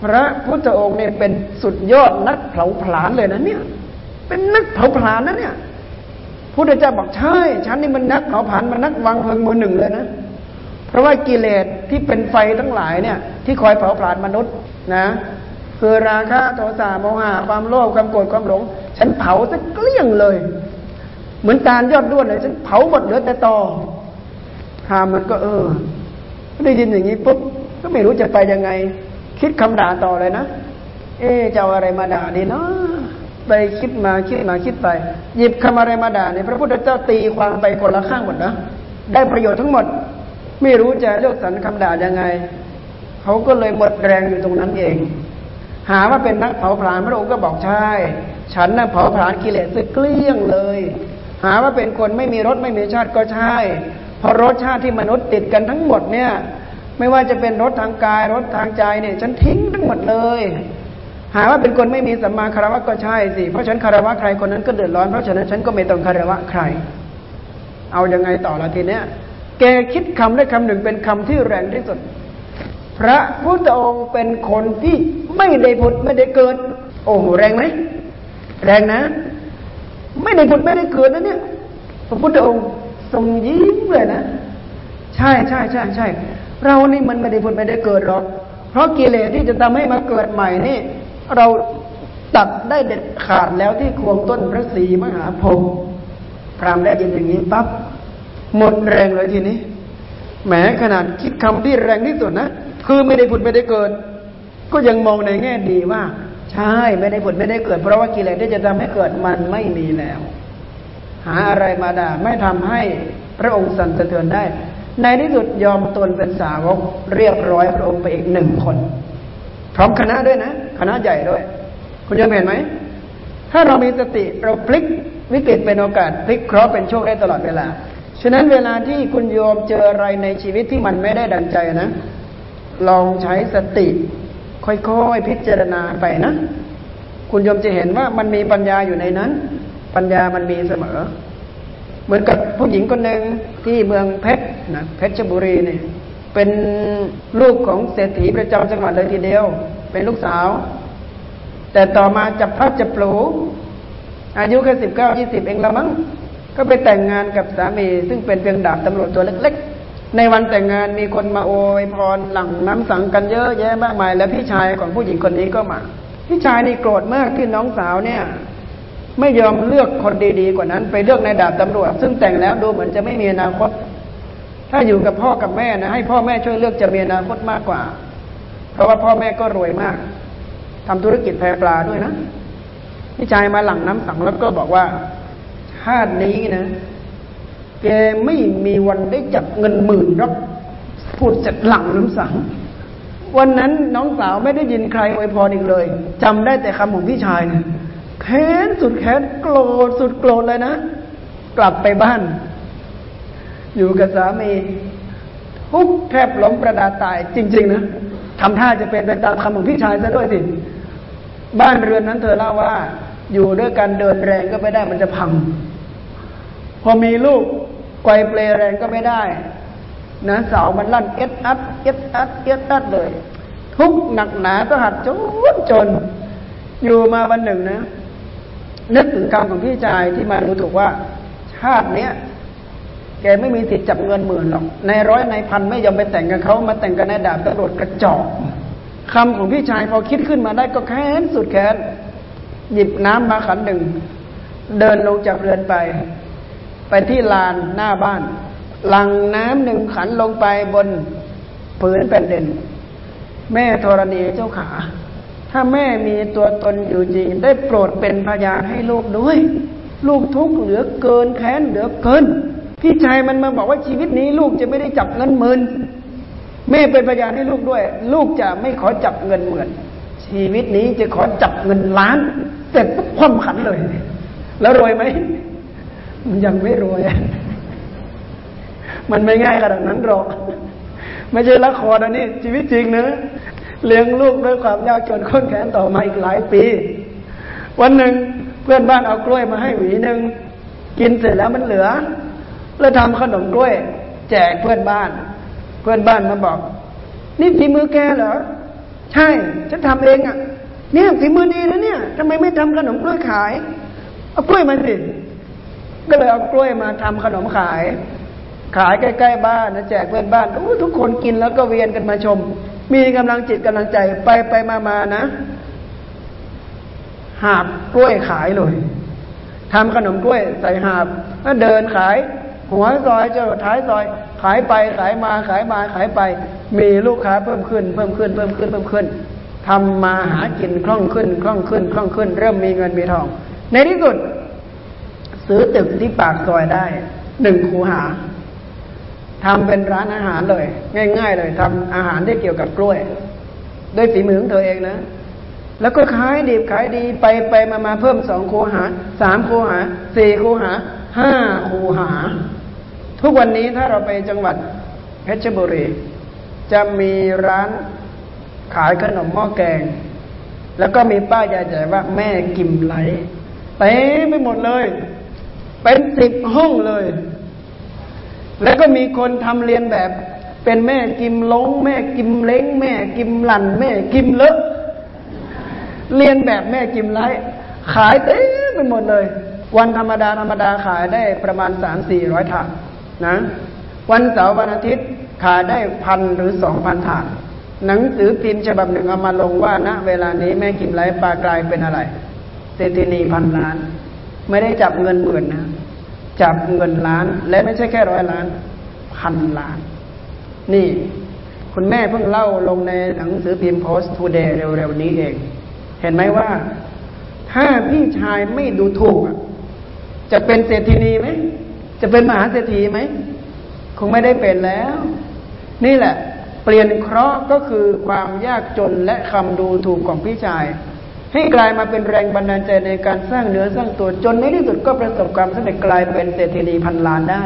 พระพุทธองค์เนี่ยเป็นสุดยอดนักเผาผลาญเลยนะเนี่ย เป็นนักเผาผลาญนะเนี่ยพุทธเจ้าบอกใช่ ฉันนี่มันนักเผาผลาญมันนักวางเพลิงมือหนึ่งเลยนะ เพราะว่ากิเลสที่เป็นไฟทั้งหลายเนี่ยที่คอยเผาผลาญมนุษย์นะ คือราคะโทสะโมหะความโลภความโกรธความหลง ฉันเผาซะเกลี้ยงเลย เหมือนตาลยอดด้วนเลยฉันเผาหมดเหลือแต่ตอพามันก็เออได้ยินอย่างนี้ปุ๊บก็ไม่รู้จะไปยังไง คิดคำด่าต่อเลยนะ เอ๊จะเอาอะไรมาด่าดีเนาะไปคิดมาคิดมาคิดไป หยิบคำอะไรมาด่าเนี่ยพระพุทธเจ้าตีความไปคนละข้างหมดนะได้ประโยชน์ทั้งหมด ไม่รู้จะเลือกสรรคำด่ายังไง เขาก็เลยหมดแรงอยู่ตรงนั้นเอง หาว่าเป็นนักเผาผลาญพระองค์ก็บอกใช่ ฉันน่ะเผาผลาญกิเลสเกลี้ยงเลย หาว่าเป็นคนไม่มีรสไม่มีชาติก็ใช่ เพราะรสชาติที่มนุษย์ติดกันทั้งหมดเนี่ย ไม่ว่าจะเป็นรสทางกายรสทางใจเนี่ย ฉันทิ้งทั้งหมดเลย หาว่าเป็นคนไม่มีสัมมาคารวะก็ใช่สิ เพราะฉันคารวะใครคนนั้นก็เดือดร้อน เพราะฉะนั้นฉันก็ไม่ต้องคารวะใคร เอาอยัางไงต่อละทีเนี้ย แกคิดคำได้คำหนึ่งเป็นคำที่แรงที่สุด พระพุทธองค์เป็นคนที่ไม่ได้ผุดไม่ได้เกิด โอ้โหแรงไหมแรงนะ ไม่ได้ผุดไม่ได้เกิดนะเนี่ยพระพุทธองค์ทรงยิ้มเลยนะ ใช่ใช่ใช่ใช่เรานี่มันไม่ได้ผุดไม่ได้เกิดหรอก เพราะกิเลสที่จะทำให้มาเกิดใหม่นี่ เราตัดได้เด็ดขาดแล้วที่ควงต้นพระศรีมหาพธิ์พรามได้ยินอย่างนี้ปั๊บ หมดแรงเลยทีนี้แหมขนาดคิดคำที่แรงที่สุดนะคือไม่ได้ผุดไม่ได้เกิด ก็ยังมองในแง่ดีว่า ใช่ไม่ได้ผุดไม่ได้เกิด เพราะว่ากิเลสที่จะทำให้เกิดมันไม่มีแล้ว หาอะไรมาด่าไม่ทำให้พระองค์สั่นสะเทือนได้ ในที่สุดยอมตนเป็นสาวกเรียบร้อยพระองค์ไปอีกหนึ่งคน พร้อมคณะด้วยนะคณะใหญ่ด้วย คุณยอมเห็นไหมถ้าเรามีสติเราพลิกวิกฤตเป็นโอกาสพลิกเคราะห์เป็นโชคได้ตลอดเวลา ฉะนั้นเวลาที่คุณโยมเจออะไรในชีวิตที่มันไม่ได้ดังใจนะ ลองใช้สติ ค่อยๆพิจารณาไปนะ คุณโยมจะเห็นว่ามันมีปัญญาอยู่ในนั้น ปัญญามันมีเสมอ เหมือนกับผู้หญิงคนหนึ่งที่เมืองเพชรนะเพชรบุรีเนี่ยเป็นลูกของเศรษฐีประจำจังหวัดเลยทีเดียว เป็นลูกสาว แต่ต่อมาจับพัดจับปลูอายุแค่สิบเก้ายี่สิบเองละมั้ง ก็ไปแต่งงานกับสามี ซึ่งเป็นเพียงดาบตำรวจตัวเล็ก ๆ ในวันแต่งงานมีคนมาโอยพรหลังน้ำสังกันเยอะแยะมากมาย แล้วพี่ชายของผู้หญิงคนนี้ก็มา พี่ชายนี่โกรธมากที่น้องสาวเนี่ย ไม่ยอมเลือกคนดีๆกว่านั้น ไปเลือกในดาบตำรวจ ซึ่งแต่งแล้วดูเหมือนจะไม่มีอนาคต ถ้าอยู่กับพ่อกับแม่นะให้พ่อแม่ช่วยเลือกจะมีอนาคตมากกว่า เพราะว่าพ่อแม่ก็รวยมากทำธุรกิจแพปลาด้วยนะพี่ชายมาหลังน้ำสังแล้วก็บอกว่าาตินี้นะ แกไม่มีวันได้จับเงินหมื่นหรอกพูดจัดหลังน้ำสัง วันนั้นน้องสาวไม่ได้ยินใครอวยพรอีกเลยจำได้แต่คำของพี่ชายนะแค้นสุดแค้นโกรธสุดโกรธเลยนะ กลับไปบ้าน อยู่กับสามีทุกแทบล้มประดาตายจริง ๆ นะทำท่าจะเป็นไปตามคำของพี่ชายซะด้วยสิบ้านเรือนนั้นเธอเล่าว่า อยู่ด้วยกันเดินแรงก็ไม่ได้มันจะพัง อมีลูกไกวเปลแรงก็ไม่ได้ นะเสามันลั่นเอ็ดอัดเอ็ดอัดเอ็ดอัดเลย ทุกหนักหนาก็หัดจนจน อยู่มาวันหนึ่งนะ นึกถึงคำของพี่ชายที่มารู้ถูกว่า ชาติเนี้ยแกไม่มีสิทธิ์จับเงินหมื่นหรอก ในร้อยในพันไม่ยอมไปแต่งกับเขามาแต่งกันในดาบตำรวจกระจอกคำของพี่ชายพอคิดขึ้นมาได้ก็แค้นสุดแค้นหยิบน้ำมาขันหนึ่ง เดินลงจากเรือนไป ไปที่ลานหน้าบ้าน หลังน้ำหนึ่งขันลงไปบนผืนแผ่นดิน แม่ธรณีเจ้าขา ถ้าแม่มีตัวตนอยู่จริง ได้โปรดเป็นพยานให้ลูกด้วย ลูกทุกข์เหลือเกินแค้นเหลือเกิน พี่ชายมันมาบอกว่าชีวิตนี้ลูกจะไม่ได้จับเงินหมื่นแม่เป็นพยานให้ลูกด้วย ลูกจะไม่ขอจับเงินหมื่นชีวิตนี้จะขอจับเงินล้านเสร็จคว่ำขันเลย แล้วรวยไหม มันยังไม่รวย มันไม่ง่ายขนาดนั้นหรอก ไม่ใช่ละครอันนี้ ชีวิตจริงนะเลี้ยงลูกด้วยความยากจนข้นแขนต่อมาอีกหลายปี วันหนึ่งเพื่อนบ้านเอากล้วยมาให้หวีหนึ่งกินเสร็จแล้วมันเหลือ แล้วทำขนมกล้วย แจกเพื่อนบ้าน เพื่อนบ้านมาบอก นี่ฝีมือแกเหรอ ใช่ ฉันทำเองอะ่ะ เนี่ยฝีมือดีนะเนี่ยทำไมไม่ทำขนมกล้วยขาย เอากล้วยมาสิ ก็เลยเอากล้วยมาทำขนมขาย ขายใกล้ ๆ บ้านนะแจกเพื่อนบ้านโอ้ทุกคนกินแล้วก็เวียนกันมาชม มีกำลังจิตกำลังใจไปไปมามานะ หาบกล้วยขายเลยทำขนมกล้วยใส่หาบแล้วเดินขาย หัวซอยจ้าท้ายซอย ขายไปขายมาขายมาขายไป มีลูกค้าเพิ่มขึ้น เพิ่มขึ้นเพิ่มขึ้นเพิ่มขึ้นทำมาหากินคล่องขึ้นคล่องขึ้นคล่องขึ้น เริ่มมีเงินมีทอง ในที่สุด ซื้อตึกที่ปากซอยได้หนึ่งคูหาทำเป็นร้านอาหารเลย ง่าย ๆ เลยทำอาหารที่เกี่ยวกับกล้วย ด้วยฝีมือของเธอเองนะ แล้วก็ขายดีขายดีไปไปมามาเพิ่มสองคูหาสามคูหาสี่คูหาห้าคูหา ทุกวันนี้ถ้าเราไปจังหวัดเพชรบุรี จะมีร้านขายขนมหม้อแกง แล้วก็มีป้ายใหญ่ๆว่าแม่กิมไหลเต็มไปหมดเลย เป็นสิบห้องเลย แล้วก็มีคนทำเรียนแบบ เป็นแม่กิมลง แม่กิมเล้ง แม่กิมหลัน แม่กิมเลอะเรียนแบบแม่กิมไลขายเต็มไปหมดเลย วันธรรมดาธรรมดาขายได้ประมาณสามสี่ร้อยถาดนะ วันเสาร์วันอาทิตย์ขายได้พันหรือสองพันถาดหนังสือพิมพ์ฉบับหนึ่งเอามาลงว่าณเวลานี้แม่กิมไลปลากลายเป็นอะไรเศรษฐีนีพันล้าน ไม่ได้จับเงินหมื่นนะ จับเงินล้าน และไม่ใช่แค่ร้อยล้าน พันล้าน นี่ คุณแม่เพิ่งเล่าลงในหนังสือพิมพ์โพสต์ทูเดย์เร็วๆนี้เอง เห็นไหมว่า ถ้าพี่ชายไม่ดูถูกจะเป็นเศรษฐีนีไหม จะเป็นมหาเศรษฐีไหม คงไม่ได้เป็นแล้ว นี่แหละ เปลี่ยนเคราะห์ก็คือความยากจนและคำดูถูกของพี่ชาย ให้กลายมาเป็นแรงบันดาลใจในการสร้างเนื้อสร้างตัวจนในที่สุดก็ประสบความสำเร็จกลายเป็นเศรษฐีนีพันล้านได้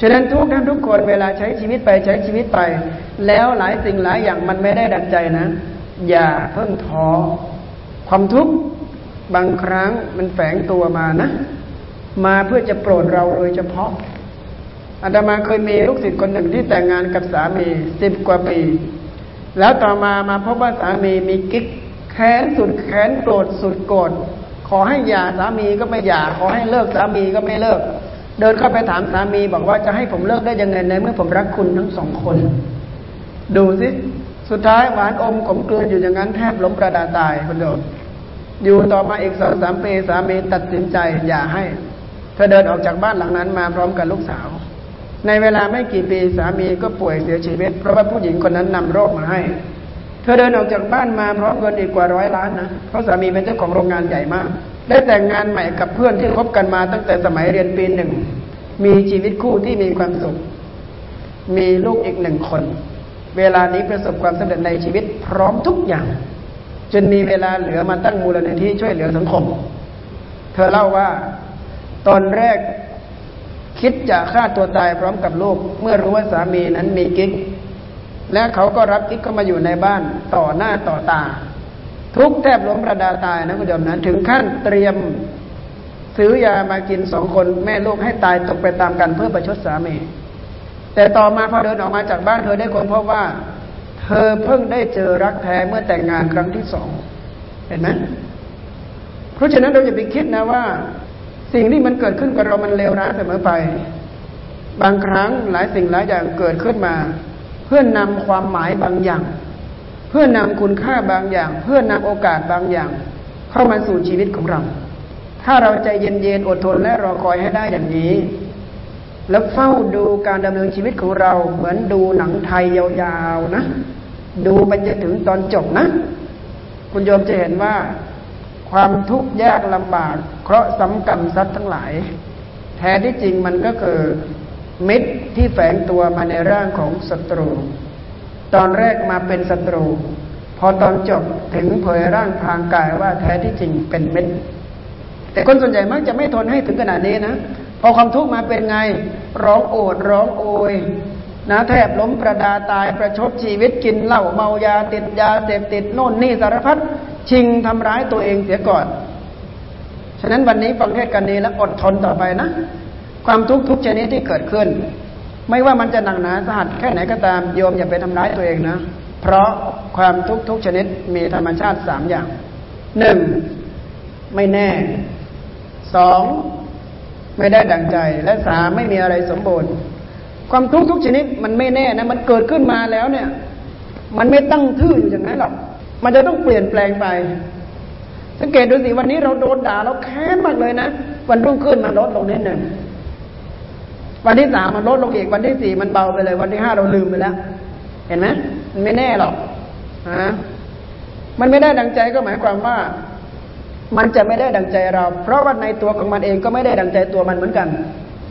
ฉะนั้นทุกท่านทุกคนเวลาใช้ชีวิตไปใช้ชีวิตไป แล้วหลายสิ่งหลายอย่างมันไม่ได้ดังใจนะ อย่าเพิ่งท้อความทุกข์บางครั้งมันแฝงตัวมานะ มาเพื่อจะโปรดเราโดยเฉพาะอาตมาเคยมีลูกศิษย์คนหนึ่งที่แต่งงานกับสามีสิบกว่าปี แล้วต่อมามาพบว่าสามีมีกิ๊ก แค้นสุดแค้นโกรธสุดโกรธขอให้หย่าสามีก็ไม่หย่าขอให้เลิกสามีก็ไม่เลิก เดินเข้าไปถามสามีบอกว่าจะให้ผมเลิกได้ยังไงในเมื่อผมรักคุณทั้งสองคน ดูสิสุดท้ายหวานอมขมกลืนอยู่อย่างนั้นแทบล้มประดาตายคนเดิมอยู่ต่อมาอีกสองสามปีสามีตัดสินใจอย่าให้ เธอเดินออกจากบ้านหลังนั้นมาพร้อมกับลูกสาว ในเวลาไม่กี่ปีสามีก็ป่วยเสียชีวิต เพราะว่าผู้หญิงคนนั้นนำโรคมาให้ เธอเดินออกจากบ้านมาพร้อมเงินอีกกว่าร้อยล้านนะเพราะสามีเป็นเจ้าของโรงงานใหญ่มาก ได้แต่งงานใหม่กับเพื่อนที่คบกันมาตั้งแต่สมัยเรียนปีหนึ่ง มีชีวิตคู่ที่มีความสุข มีลูกอีกหนึ่งคน เวลานี้ประสบความสำเร็จในชีวิตพร้อมทุกอย่าง จนมีเวลาเหลือมาตั้งมูลนิธิช่วยเหลือสังคม เธอเล่าว่าตอนแรกคิดจะฆ่าตัวตายพร้อมกับลูก เมื่อรู้ว่าสามีนั้นมีกิ๊ก และเขาก็รับกิ๊กเข้ามาอยู่ในบ้านต่อหน้าต่อตา ทุกแทบล้มระดาตายนะคุณโยมนั้นถึงขั้นเตรียมซื้อยามากินสองคนแม่ลูกให้ตายตกไปตามกันเพื่อประชดสามี แต่ต่อมาพอเดินออกมาจากบ้านเธอได้คนพบว่า เธอเพิ่งได้เจอรักแท้เมื่อแต่งงานครั้งที่สองเห็นไหมเพราะฉะนั้นเราอย่าไปคิดนะว่า สิ่งที่มันเกิดขึ้นกับเรามันเลวร้ายเสมอไป บางครั้งหลายสิ่งหลายอย่างเกิดขึ้นมา เพื่อนำความหมายบางอย่าง เพื่อนำคุณค่าบางอย่าง เพื่อนำโอกาสบางอย่าง เข้ามาสู่ชีวิตของเรา ถ้าเราใจเย็นๆอดทนและรอคอยให้ได้อย่างนี้ แล้วเฝ้าดูการดำเนินชีวิตของเรา เหมือนดูหนังไทยยาวๆนะ ดูไปจนถึงตอนจบนะ คุณโยมจะเห็นว่า ความทุกข์ยากลำบากเพราะห์สำกรรมสัตว์ทั้งหลาย แท้ที่จริงมันก็คือ มิตรที่แฝงตัวมาในร่างของศัตรู ตอนแรกมาเป็นศัตรู พอตอนจบถึงเผยร่างทางกายว่าแท้ที่จริงเป็นมิตร แต่คนส่วนใหญ่มักจะไม่ทนให้ถึงขนาดนี้นะ พอความทุกข์มาเป็นไง ร้องโอดร้องโอยนะแทบล้มประดาตายประชดชีวิตกินเหล้าเมายาติดยาเสพติดโน่นนี่สารพัดชิงทำร้ายตัวเองเสียก่อน ฉะนั้นวันนี้ฟังเทศกันนี้แล้วอดทนต่อไปนะ ความทุกข์ทุกชนิดที่เกิดขึ้น ไม่ว่ามันจะหนักหนาสาหัสแค่ไหนก็ตามโยมอย่าไปทำร้ายตัวเองนะ เพราะความทุกข์ทุกชนิดมีธรรมชาติสามอย่างหนึ่งไม่แน่สองไม่ได้ดังใจ และสามไม่มีอะไรสมบูรณ์ ความทุกข์ทุกชนิดมันไม่แน่นะ มันเกิดขึ้นมาแล้วเนี่ย มันไม่ตั้งทื่ออยู่อย่างนั้นหรอก มันจะต้องเปลี่ยนแปลงไป สังเกตดูสิวันนี้เราโดนด่าเราแค้นมากเลยนะ วันรุ่งขึ้นมันลดลงนิดหนึ่ง วันที่สามมันลดลงอีกวันที่สี่มันเบาไปเลย วันที่ห้าเราลืมไปแล้ว เห็นไหมมันไม่แน่หรอกฮะมันไม่ได้ดังใจก็หมายความว่า มันจะไม่ได้ดังใจเรา เพราะว่าในตัวของมันเองก็ไม่ได้ดังใจตัวมันเหมือนกัน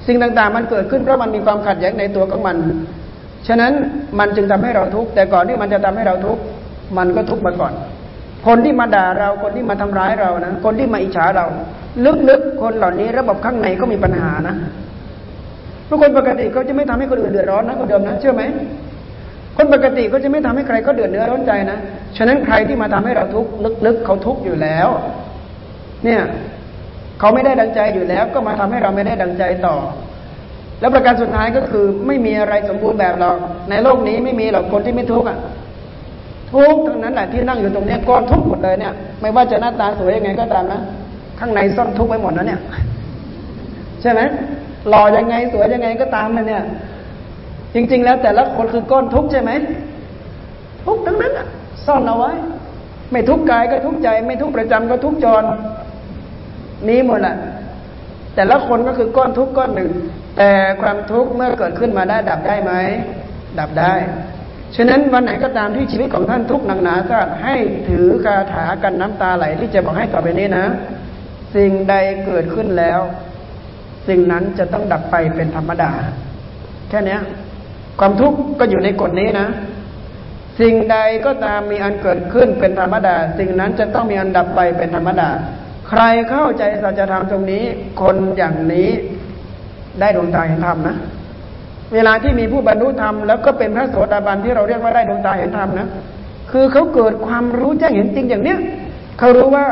สิ่งต่างๆ มันเกิดขึ้นเพราะมันมีความขัดแย้งในตัวของมัน ฉะนั้นมันจึงทำให้เราทุกข์แต่ก่อนที่มันจะทำให้เราทุกข์มันก็ทุกข์มาก่อน คนที่มาด่าเราคนที่มาทำร้ายเรานะคนที่มาอิจฉาเรา ลึกๆคนเหล่านี้ระบบข้างในก็มีปัญหานะ เพราะคนปกติเขาจะไม่ทำให้คนอื่นเดือดร้อนนะคนเดิมนะเชื่อไหมคนปกติก็จะไม่ทำให้ใครก็เดือดเนื้อร้อนใจนะ ฉะนั้นใครที่มาทำให้เราทุกข์ลึกๆเขาทุกข์อยู่แล้ว เนี่ยเขาไม่ได้ดังใจอยู่แล้ว ก็มาทำให้เราไม่ได้ดังใจต่อ แล้วประการสุดท้ายก็คือไม่มีอะไรสมบูรณ์แบบหรอกในโลกนี้ไม่มีหรอกคนที่ไม่ทุกข์อะ ทุกข์ทั้งนั้นแหละที่นั่งอยู่ตรงนี้ก็ทุกข์หมดเลยเนี่ย ไม่ว่าจะหน้าตาสวยยังไงก็ตามนะ ข้างในซ่อนทุกข์ไปหมดแล้วเนี่ย ใช่ไหม หล่อยังไงสวยยังไงก็ตามนเนี่ย จริง ๆ แล้วแต่ละคนคือก้อนทุกข์ใช่ไหมทุกทั้งนั้นซ่อนเอาไว้ ไม่ทุกกายก็ทุกใจ ไม่ทุกประจำก็ทุกจร นี้หมดแหละแต่ละคนก็คือก้อนทุกข์ก้อนหนึ่ง แต่ความทุกข์เมื่อเกิดขึ้นมาได้ดับได้ไหมดับได้ฉะนั้นวันไหนก็ตามที่ชีวิตของท่านทุกข์หนักหนาก็ให้ถือคาถากันน้ำตาไหลที่จะบอกให้ต่อไปนี้นะ สิ่งใดเกิดขึ้นแล้ว สิ่งนั้นจะต้องดับไปเป็นธรรมดา แค่นี้ความทุกข์ก็อยู่ในกฎนี้นะ สิ่งใดก็ตามมีอันเกิดขึ้นเป็นธรรมดา สิ่งนั้นจะต้องมีอันดับไปเป็นธรรมดา ใครเข้าใจสัจธรรมตรงนี้ คนอย่างนี้ได้ดวงตาเห็นธรรมนะเวลาที่มีผู้บรรลุธรรมแล้วก็เป็นพระโสดาบันที่เราเรียกว่าได้ดวงตาเห็นธรรมนะคือเขาเกิดความรู้แจ้งเห็นจริงอย่างเนี้ยเขารู้ว่า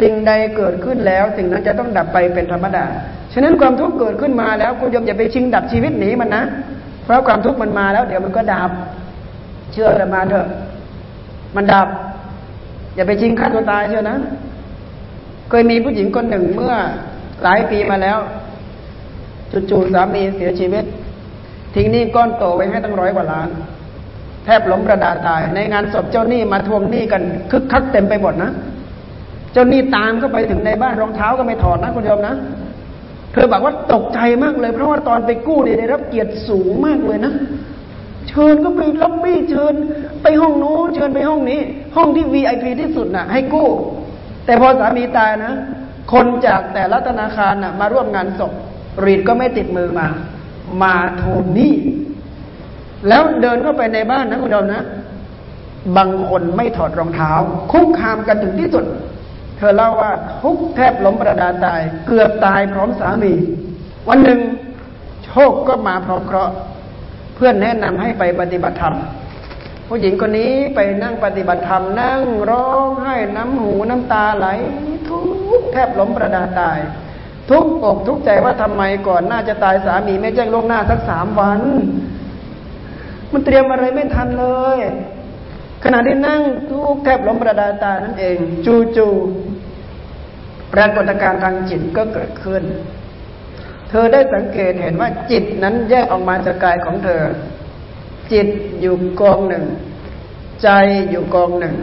สิ่งใดเกิดขึ้นแล้ว สิ่งนั้นจะต้องดับไปเป็นธรรมดา ฉะนั้นความทุกข์เกิดขึ้นมาแล้ว คุณยมอย่าไปชิงดับชีวิตหนีมันนะ เพราะความทุกข์มันมาแล้ว เดี๋ยวมันก็ดับ เชื่อแต่มาเถอะ มันดับ อย่าไปชิงฆ่าตัวตายเชื่อนะ เคยมีผู้หญิงคนหนึ่งเมื่อหลายปีมาแล้วจู่ๆสามีเสียชีวิต ทิ้งหนี้ก้อนโตไว้ให้ตั้งร้อยกว่าล้านแทบล้มประดาตาย ในงานศพเจ้าหนี้มาทวงหนี้กันคึกคักเต็มไปหมดนะ จ้าหนี้ตามเข้าไปถึงในบ้านรองเท้าก็ไม่ถอดนะคุณโยมนะ เธอบอกว่าตกใจมากเลย เพราะว่าตอนไปกู้เนี่ยได้รับเกียรติสูงมากเลยนะ เชิญก็ไปล็อบบี้เชิญ ไปห้องโน้นเชิญไปห้องนี้ ห้องที่วีไอพีที่สุดน่ะ ให้กู้ แต่พอสามีตายนะ คนจากแต่ละธนาคารน่ะ มาร่วมงานศพรีดก็ไม่ติดมือมา มาโทวงหนี้แล้วเดินเข้าไปในบ้านนะคุณดอมนะ บางคนไม่ถอดรองเท้า คุกคามกันถึงที่สุด เธอเล่าว่าทุกแทบล้มประดาตาย เกือบตายพร้อมสามี วันหนึ่งโชคก็มาพร้อมเคราะห์เพื่อนแนะนำให้ไปปฏิบัติธรรม ผู้หญิงคนนี้ไปนั่งปฏิบัติธรรมนั่งร้องไห้น้ำหูน้ำตาไหล ทุกแทบล้มประดาตาย ทุกอกทุกใจว่าทำไมก่อนน่าจะตายสามีไม่แจ้งล่วงหน้าสักสามวัน มันเตรียมอะไรไม่ทันเลย ขณะที่นั่งทุกแทบล้มประดาตานั่นเอง จูจูปรากฏการณ์ทางจิตก็เกิดขึ้น เธอได้สังเกตเห็นว่าจิตนั้นแยกออกมาจากกายของเธอ จิตอยู่กองหนึ่ง ใจอยู่กองหนึ่ง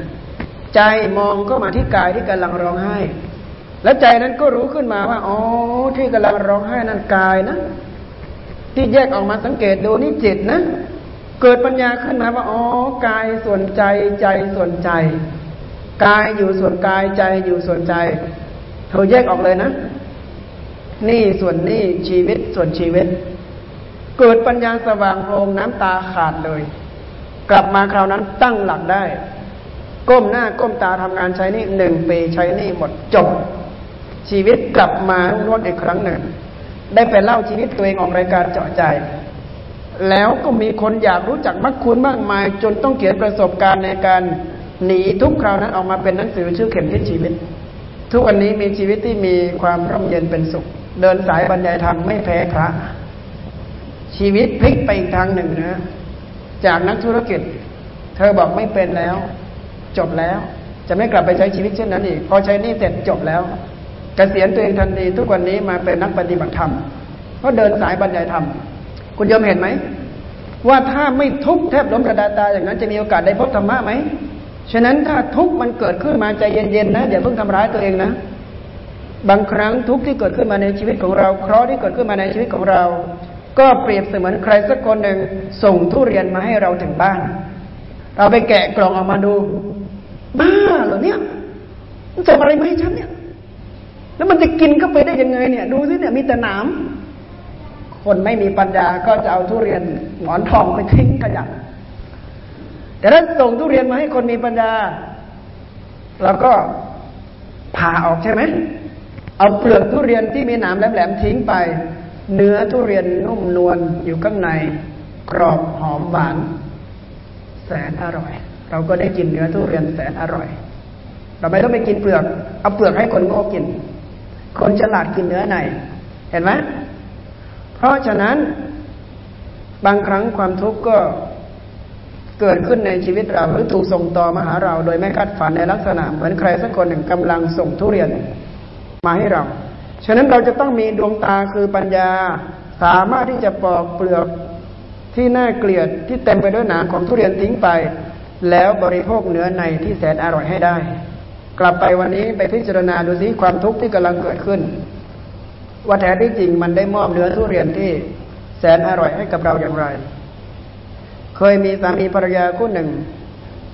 ใจมองเข้ามาที่กายที่กำลังร้องไห้ แล้วใจนั้นก็รู้ขึ้นมาว่าอ๋อที่กำลังร้องไห้นั่นกายนะ ที่แยกออกมาสังเกตดูนี่จิตนะ เกิดปัญญาขึ้นมาว่าอ๋อกายส่วนใจใจส่วนใจกายอยู่ส่วนกายใจอยู่ส่วนใจเธอแยกออกเลยนะ นี่ส่วนนี่ชีวิตส่วนชีวิต เกิดปัญญาสว่างโพลงน้ำตาขาดเลย กลับมาคราวนั้นตั้งหลักได้ ก้มหน้าก้มตาทำงานใช้นี่หนึ่งปีใช้นี่หมดจบ ชีวิตกลับมาโน้นอีกครั้งหนึ่ง ได้ไปเล่าชีวิตตัวเองออกรายการเจาะใจ แล้วก็มีคนอยากรู้จักมรรคคุณมากมาย จนต้องเขียนประสบการณ์ในการหนีทุกคราวนั้นออกมาเป็นหนังสือชื่อเข็มทิศชีวิต ทุกวันนี้มีชีวิตที่มีความร่มเย็นเป็นสุข เดินสายบรรยายธรรมไม่แพ้พระ ชีวิตพลิกไปอีกทางหนึ่งนะจากนักธุรกิจ เธอบอกไม่เป็นแล้ว จบแล้ว จะไม่กลับไปใช้ชีวิตเช่นนั้นอีกพอใช้นี่เสร็จจบแล้วกษียณตัวเองทันทีทุกวันนี้มาเป็นนักปฏิบัติธรรมก็เดินสายบรรยายธรรม คุณยอมเห็นไหม ว่าถ้าไม่ทุกข์แทบล้มกระดาตาอย่างนั้นจะมีโอกาสได้พบธรรมะไหมฉะนั้นถ้าทุกข์มันเกิดขึ้นมาใจเย็นๆนะอย่าเพิ่งทำร้ายตัวเองนะ บางครั้งทุกข์ที่เกิดขึ้นมาในชีวิตของเราเคราะห์ที่เกิดขึ้นมาในชีวิตของเรา ก็เปรียบเสมือนใครสักคนหนึ่งส่งทุเรียนมาให้เราถึงบ้าน เราไปแกะกล่องออกมาดูบ้าเหรอเนี่ยมันจะอะไรมาให้ฉันเนี่ย แล้วมันจะกินเข้าไปได้ยังไงเนี่ย ดูสิเนี่ยมีแต่หนาม คนไม่มีปัญญาก็จะเอาทุเรียนหมอนทองไปทิ้งขยะแต่ถ้าส่งทุเรียนมาให้คนมีปัญญาเราก็ผ่าออกใช่ไหมเอาเปลือกทุเรียนที่มีหนามแหลมๆทิ้งไป เนื้อทุเรียนนุ่มนวลอยู่ข้างในกรอบหอมหวาน แสนอร่อย เราก็ได้กินเนื้อทุเรียนแสนอร่อย เราไม่ต้องไปกินเปลือก เอาเปลือกให้คนโง่กิน คนฉลาดกินเนื้อใน เห็นไหม ราะฉะนั้นบางครั้งความทุกข์ก็เกิดขึ้นในชีวิตเราหรือถูกส่งต่อมาหาเราโดยไม่คาดฝันในลักษณะเหมือนใครสักคนหนึ่งกำลังส่งทุเรียนมาให้เรา ฉะนั้นเราจะต้องมีดวงตาคือปัญญา สามารถที่จะปอกเปลือกที่น่าเกลียดที่เต็มไปด้วยหนามของทุเรียนทิ้งไป แล้วบริโภคเนื้อในที่แสนอร่อยให้ได้ กลับไปวันนี้ไปพิจารณาดูสิความทุกข์ที่กำลังเกิดขึ้น ว่าแท้ที่จริงมันได้มอบเนื้อทุเรียนที่แสนอร่อยให้กับเราอย่างไร เคยมีสามีภรรยาคู่หนึ่ง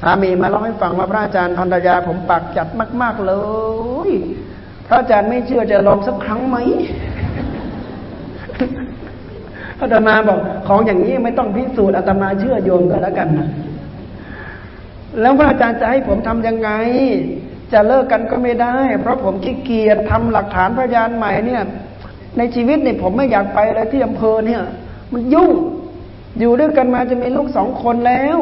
สามีมาเล่าให้ฟังว่าพระอาจารย์ภรรยาผมปากจัดมาก ๆเลย พระอาจารย์ไม่เชื่อจะลองสักครั้งไหมอาตมาบอกของอย่างนี้ไม่ต้องพิสูจน์อาตมาเชื่อโยมก็แล้วกันนะแล้วพระอาจารย์จะให้ผมทํำยังไง จะเลิกกันก็ไม่ได้ เพราะผมขี้เกียจทำหลักฐานพยานใหม่เนี่ย ในชีวิตเนี่ยผมไม่อยากไปเลยที่อำเภอเนี่ย มันยุ่ง อยู่ด้วยกันมาจะมีลูกสองคนแล้ว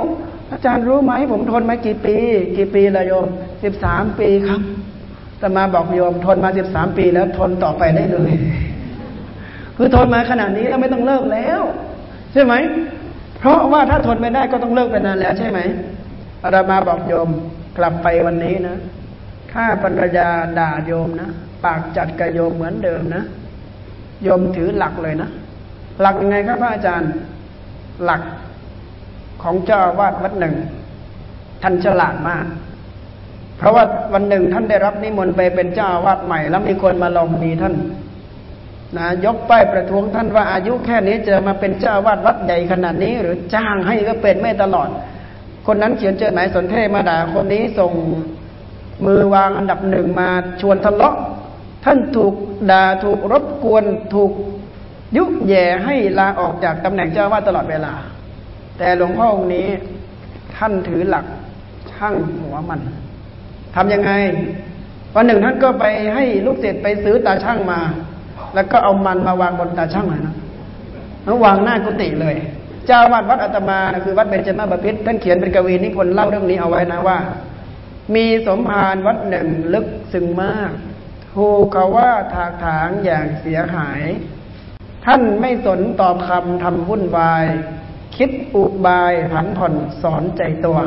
อาจารย์รู้ไหมผมทนมากี่ปี กี่ปีละโยมสิบสามปีครับแต่มาบอกโยมทนมาสิบสามปีแล้วทนต่อไปได้เลย คือทนมาขนาดนี้แล้วไม่ต้องเลิกแล้ว ใช่ไหม เพราะว่าถ้าทนไม่ได้ก็ต้องเลิกไปนานแล้วใช่ไหมอาดามาบอกโยมกลับไปวันนี้นะ ถ้าภรรยาด่าโยมนะ ปากจัดกับโยมเหมือนเดิมนะ ยมถือหลักเลยนะ หลักยังไงครับพระอาจารย์หลักของเจ้าวาดวัดหนึ่ง ท่านฉลาดมาก เพราะว่าวันหนึ่งท่านได้รับนิมนต์ไปเป็นเจ้าวาดใหม่ แล้วมีคนมาลองดีท่านนะยกป้ายประท้วงท่านว่าอายุแค่นี้จะมาเป็นเจ้าวาดวัดใหญ่ขนาดนี้ หรือจ้างให้ก็เป็นไม่ตลอด คนนั้นเขียนเจอหมายสนเทมาด่าคนนี้ส่งมือวางอันดับหนึ่งมาชวนทะเลาะ ท่านถูกด่าถูกรบกวนถูกยุแย่ให้ลาออกจากตำแหน่งเจ้าวาดตลอดเวลา แต่หลวงพ่อองค์นี้ท่านถือหลักช่างหัวมันทำยังไงวันหนึ่งท่านก็ไปให้ลูกศิษย์ไปซื้อตาช่างมา แล้วก็เอามันมาวางบนตาช่างเลยนะแล้ววางหน้ากุฏิเลย เจ้าวาดวัดอาตมาคือวัดเบญจมาบพิตรท่านเขียนเป็นกวีนิพนธ์เล่าเรื่องนี้เอาไว้นะว่า มีสมภารวัดหนึ่งลึกซึ้งมาก ถูกเขาว่าถากถางอย่างเสียหาย ท่านไม่สนตอบคำทำวุ่นวาย คิดอุบายผันผ่อนสอนใจตัว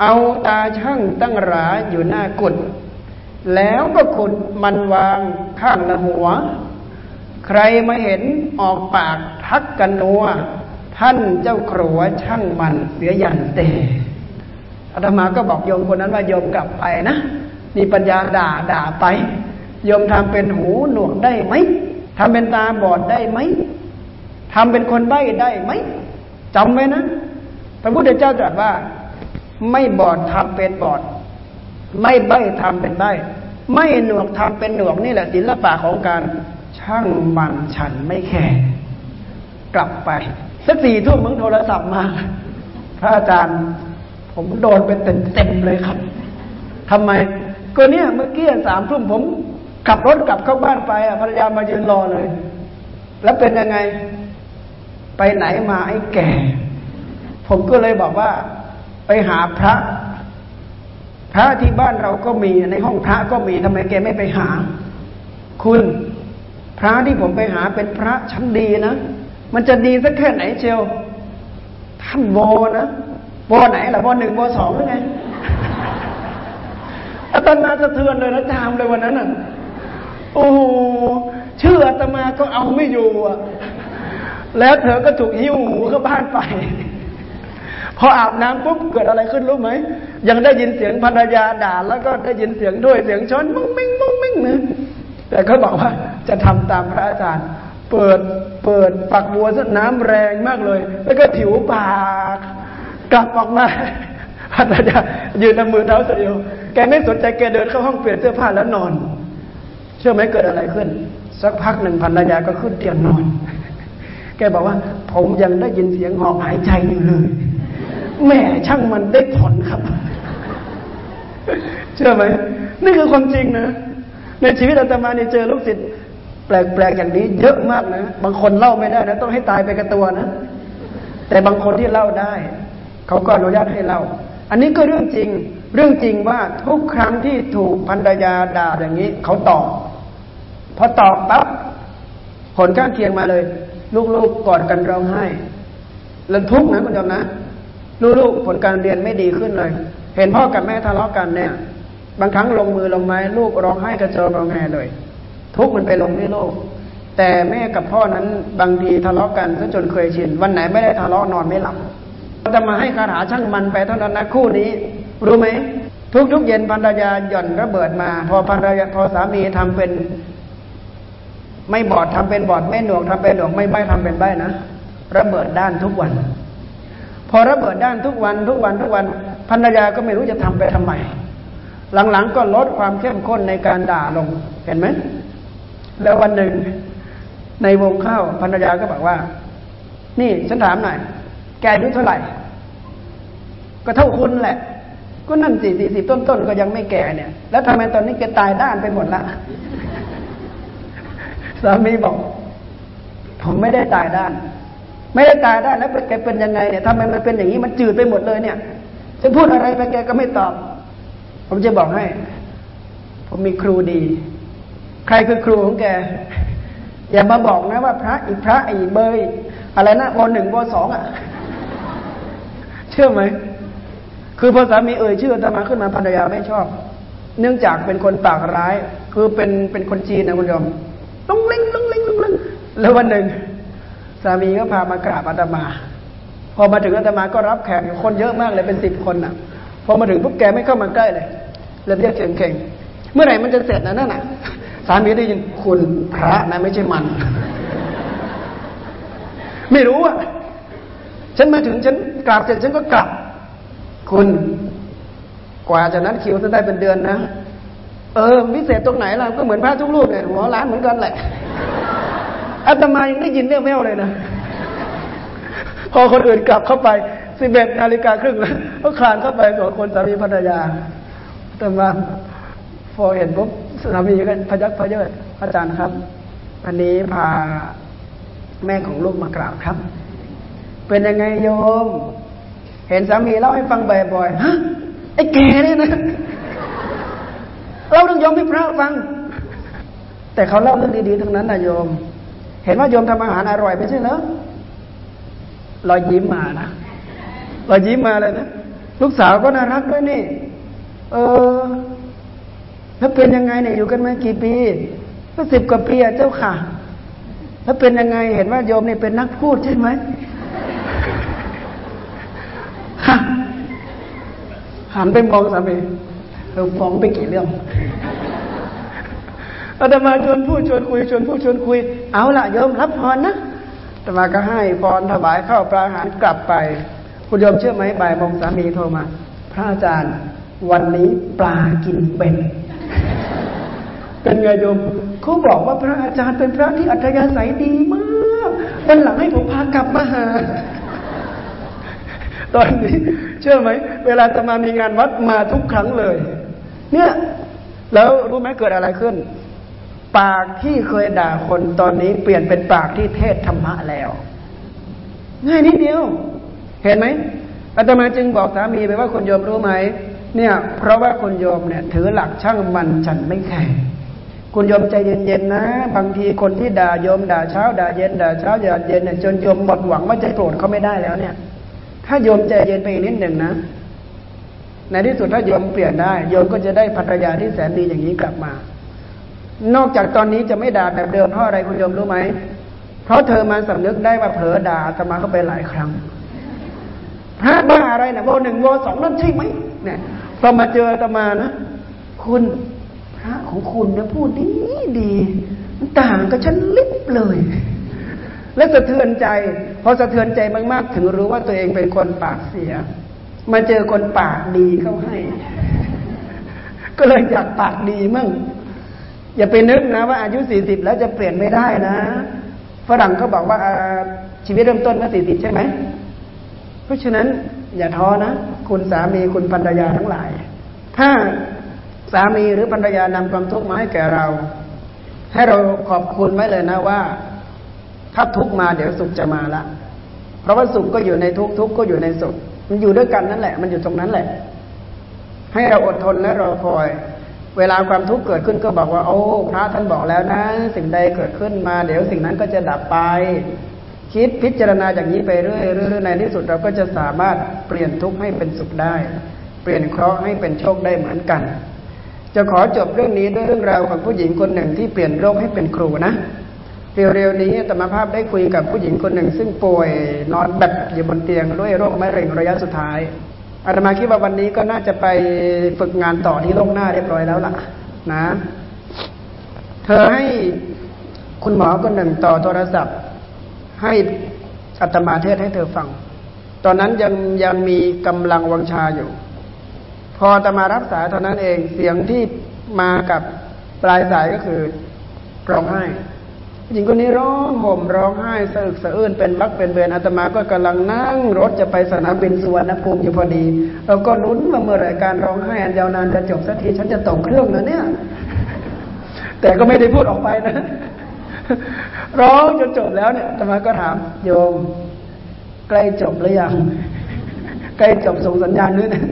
เอาตาช่างตั้งราอยู่หน้ากุฏแล้วก็ขุดมันวางข้างละหัว ใครมาเห็นออกปากทักกันนัว ท่านเจ้าครัวช่างมันเสียยันเตอาตมาก็บอกโยมคนนั้นว่าโยมกลับไปนะ มีปัญญาด่าด่าไปโยมทำเป็นหูหนวกได้ไหมทำเป็นตาบอดได้ไหมทำเป็นคนใบ้ได้ไหมจำไว้นะพระพุทธเจ้าตรัสว่า ไม่บอดทำเป็นบอด ไม่ใบ้ทำเป็นใบ้ ไม่หนวกทำเป็นหนวกนี่แหละศิลปะของการช่างมันฉันไม่แข่กลับไปสักสี่ทุ่มมึงโทรศัพท์มา พระอาจารย์ ผมโดนเป็นเต็มเลยครับทำไม ก็เนี่ยเมื่อกี้สามทุ่มผมขับรถกลับเข้าบ้านไปภรรยามายืนรอเลย แล้วเป็นยังไง ไปไหนมาไอ้แก่ ผมก็เลยบอกว่า ไปหาพระ พระที่บ้านเราก็มีในห้องพระก็มีทำไมแกไม่ไปหา คุณพระที่ผมไปหาเป็นพระชั้นดีนะ มันจะดีสักแค่ไหนเชียว ท่านโบนะโบไหนล่ะโบหนึ่งโบสองหรือไง ตมาสะเทือนเลยนะจามเลยวันนั้นน่ะโอ้โหชื่ออาตมาก็เอาไม่อยู่อะ แล้วเธอก็ถูกหิ้วหูเข้าบ้านไป พออาบน้ำปุ๊บเกิดอะไรขึ้นรู้ไหม ยังได้ยินเสียงภรรยาด่าแล้วก็ได้ยินเสียงด้วยเสียงช้อนมุ้งมิ้งมุ้งมิ้งนะแต่เขาบอกว่าจะทำตามพระอาจารย์ เปิดเปิดปักบัวน้ำแรงมากเลย แล้วก็ผิวปาก กลับออกมาภรรยายืนนำมือเท้าเสียว แกไม่สนใจแกเดินเข้าห้องเปลี่ยนเสื้อผ้าแล้วนอน เชื่อไหมเกิดอะไรขึ้น สักพักหนึ่งภรรยาก็ขึ้นเตียงนอน แกบอกว่า ผมยังได้ยินเสียงหอบหายใจอยู่เลยแม่ช่างมันได้ผลครับ เชื่อไหมนี่คือความจริงนะ ในชีวิตอาตมาเนี่ยเจอลูกศิษย์แปลกๆอย่างนี้ เยอะมากนะ บางคนเล่าไม่ได้นะต้องให้ตายไปกับตัวนะ แต่บางคนที่เล่าได้ เขาก็อนุญาตให้เล่า อันนี้ก็เรื่องจริง เรื่องจริงว่าทุกครั้งที่ถูกภรรยาด่าอย่างนี้ เขาตอบพอตอบปั๊บผลข้างเคียงมาเลย ลูกๆกอดกันร้องไห้แล้วทุกนะคุณจำนะ ลูกๆผลการเรียนไม่ดีขึ้นเลย เห็นพ่อกับแม่ทะเลาะกันเนี่ย บางครั้งลงมือลงไม้ ลูกร้องไห้กระเจิงร้องไห้เลย ทุกมันไปลงที่ลูกแต่แม่กับพ่อนั้นบางทีทะเลาะกันซะจนเคยชินวันไหนไม่ได้ทะเลาะนอนไม่หลับจะมาให้คาถาช่างมันไปเท่านั้นนะคู่นี้ รู้ไหมทุกทุกเย็นภรรยาหย่อนระเบิดมา พอภรรยาพอสามีทำเป็น ไม่บอดทำเป็นบอดไม่หนวกทำเป็นหนวกไม่ใบทำเป็นใบนะระเบิดด้านทุกวัน พอระเบิดด้านทุกวันทุกวันทุกวันภรรยาก็ไม่รู้จะทำไปทำไมหลังๆก็ลดความเข้มข้นในการด่าลงเห็นไหมแล้ววันหนึ่งในวงข้าวภรรยาก็บอกว่า นี่ฉันถามหน่อย แกอายุเท่าไหร่ ก็เท่าคุณแหละ ก็นั่นสี่สี่สิบต้นๆก็ยังไม่แก่เนี่ย แล้วทำไมตอนนี้แกตายด้านไปหมดละสามีบอก ผมไม่ได้ตายด้าน ไม่ได้ตายด้านแล้วแกเป็นยังไงเนี่ยทำไมมันเป็นอย่างนี้มันจืดไปหมดเลยเนี่ยจะพูดอะไรไปแกก็ไม่ตอบ ผมจะบอกให้ ผมมีครูดี ใครคือครูของแก อย่ามาบอกนะว่าพระอีกพระอีกเบย อะไรนะวหนึ่งวสองอะ เชื่อไหม คือพอสามีเอ่ยชื่อตมาขึ้นมาภรรยาไม่ชอบ เนื่องจากเป็นคนปากร้าย คือเป็นเป็นคนจีนนะคุณโยมลุงเล้งลุงเล้งลุงเล้งแล้ววันหนึ่งสามีก็พามากราบอาตมา พอมาถึงอาตมาก็รับแขกคนเยอะมากเลยเป็นสิบคนอะ พอมาถึงพวกแกไม่เข้ามาใกล้เลย แล้วเรียกเสียงเข่งเมื่อไหร่มันจะเสร็จนะนั่นน่ะ สามีได้ยินคุณพระนะไม่ใช่มัน ไม่รู้อะฉันมาถึงฉันกราบเสร็จฉันก็กลับ คุณกว่าจะนั้นคิวจะได้เป็นเดือนนะ เออพิเศษตรงไหนล่ะก็เหมือนพระทุกรูปเนี่ยหัวล้านเหมือนกันแหละอาตมายังได้ยินเรื่องแมวเลยนะ พอคนอื่นกลับเข้าไปสิบเอ็ดนาฬิกาครึ่งแล้วก็คลานเข้าไปสองคนสามีภรรยาแต่มาพอเห็นปุ๊บสามีก็พยักพยเยอาจารย์ครับอันนี้พาแม่ของลูกมากราบครับ เป็นยังไงโยม เห็นสามีเล่าให้ฟังบ่อยๆ ฮะ ไอ้แกเนี่ยนะเราต้องยอมให้พระฟัง แต่เขาเล่าเรื่องดีๆทั้งนั้นนะโยม เห็นว่าโยมทำอาหารอร่อยไม่ใช่เหรอรอยยิ้มมานะรอยยิ้มมาเลยนะ ลูกสาวก็น่ารักด้วยนี่ เออ แล้วเป็นยังไงเนี่ยอยู่กันมากี่ปีก็สิบกว่าปีเจ้าค่ะ แล้วเป็นยังไงเห็นว่าโยมเนี่ยเป็นนักพูดใช่ไหม หันไปมองสามีเราฟ้องไปกี่เรื่องอาตมาชวนพูดชวนคุยชวนพูดชวนคุย เอาละโยมรับพรนะอาตมาก็ให้พรถวายข้าวปลาอาหารกลับไป คุณโยมเชื่อไหมบ่ายโมงสามีโทรมา พระอาจารย์วันนี้ปลากินเป็น เป็นไงโยมเขาบอกว่าพระอาจารย์เป็นพระที่อัธยาศัยดีมาก วันหลังให้ผมพากลับมาหา ตอนนี้ เชื่อไหม เวลาจะมามีงานวัดมาทุกครั้งเลย เนี่ย แล้วรู้ไหมเกิดอะไรขึ้น ปากที่เคยด่าคนตอนนี้ เปลี่ยนเป็นปากที่เทศธรรมะแล้ว ง่ายนิดเดียว เห็นไหมอาตมาจึงบอกสามีไปว่าคุณโยมรู้ไหมเนี่ย เพราะว่าคุณโยมเนี่ย ถือหลักช่างมันฉันไม่แข่งคุณโยมใจเย็นๆนะ บางทีคนที่ด่าโยมด่าเช้าด่าเย็นด่าเช้าด่าเย็นเนี่ยจนโยมหมดหวังว่าจะโกรธเขาไม่ได้แล้วเนี่ย ถ้าโยมใจเย็นไปอีกนิดหนึ่งนะ ในที่สุดถ้าโยมเปลี่ยนได้ โยมก็จะได้ภรรยาที่แสนดีอย่างนี้กลับมา นอกจากตอนนี้จะไม่ด่าแบบเดิมเพราะอะไรคุณโยมรู้ไหม เพราะเธอมาสำนึกได้ว่าเผลอด่าตมาเข้าไปหลายครั้ง พระบ้าอะไรนะโวหนึ่งโวสองนั่นใช่ไหมเนี่ยพอมาเจอตมานะ คุณพระของคุณนะพูดดีดี ต่างกับฉันลิบเลย และสะเทือนใจพอสะเทือนใจมากๆ ถึงรู้ว่าตัวเองเป็นคนปากเสีย มาเจอคนปากดีเข้าให้ ก็เลยอยากปากดีมั่งอย่าไปนึกนะว่าอายุสี่สิบแล้วจะเปลี่ยนไม่ได้นะฝรั่งเขาบอกว่าชีวิตเริ่มต้นเมื่อสี่สิบใช่ไหม เพราะฉะนั้นอย่าท้อนะ คุณสามีคุณภรรยาทั้งหลาย ถ้าสามีหรือภรรยานำความทุกข์มาให้แก่เรา ให้เราขอบคุณไว้เลยนะว่า ถ้าทุกมาเดี๋ยวสุขจะมาละ เพราะว่าสุขก็อยู่ในทุกทุกก็อยู่ในสุข มันอยู่ด้วยกันนั่นแหละ มันอยู่ตรงนั้นแหละ ให้เราอดทนและรอคอย เวลาความทุกข์เกิดขึ้นก็บอกว่า โอ้ พระท่านบอกแล้วนะ สิ่งใดเกิดขึ้นมา เดี๋ยวสิ่งนั้นก็จะดับไป คิดพิจารณาอย่างนี้ไปเรื่อยๆในที่สุดเราก็จะสามารถเปลี่ยนทุกข์ให้เป็นสุขได้ เปลี่ยนเคราะห์ให้เป็นโชคได้เหมือนกัน จะขอจบเรื่องนี้ด้วยเรื่องราวของผู้หญิงคนหนึ่งที่เปลี่ยนโรคให้เป็นครูนะ เร็วๆนี้ธรรมภาพได้คุยกับผู้หญิงคนหนึ่ง ซึ่งป่วยนอนแบบอยู่บนเตียงด้วยโรคมะเร็งระยะสุดท้ายอาตมาคิดว่าวันนี้ก็น่าจะไปฝึกงานต่อที่โรงหน้าเรียบร้อยแล้วล่ะ นะ เธอให้คุณหมอคนหนึ่งต่อโทรศัพท์ ให้อัตมาเทศให้เธอฟัง ตอนนั้นยังยังมีกำลังวังชาอยู่ พออาตมารับสายเท่านั้นเองเสียงที่มากับปลายสายก็คือร้องไห้ หญิงคนนี้ร้องห่มร้องไห้สะอึกสะอื้นเป็นบักเป็นเบนอาตมาก็กำลังนั่งรถจะไปสนามบินสุวรรณภูมิอยู่พอดีเราก็ลุ้นว่าเมื่อไรการร้องไห้อันยาวนานจะจบสักทีฉันจะตกเครื่องนะเนี่ย แต่ก็ไม่ได้พูดออกไปนะ ร้องจนจบแล้วเนี่ยอาตมาก็ถามโยม ใกล้จบหรือยังใกล้จบส่งสัญญาณด้วยนะ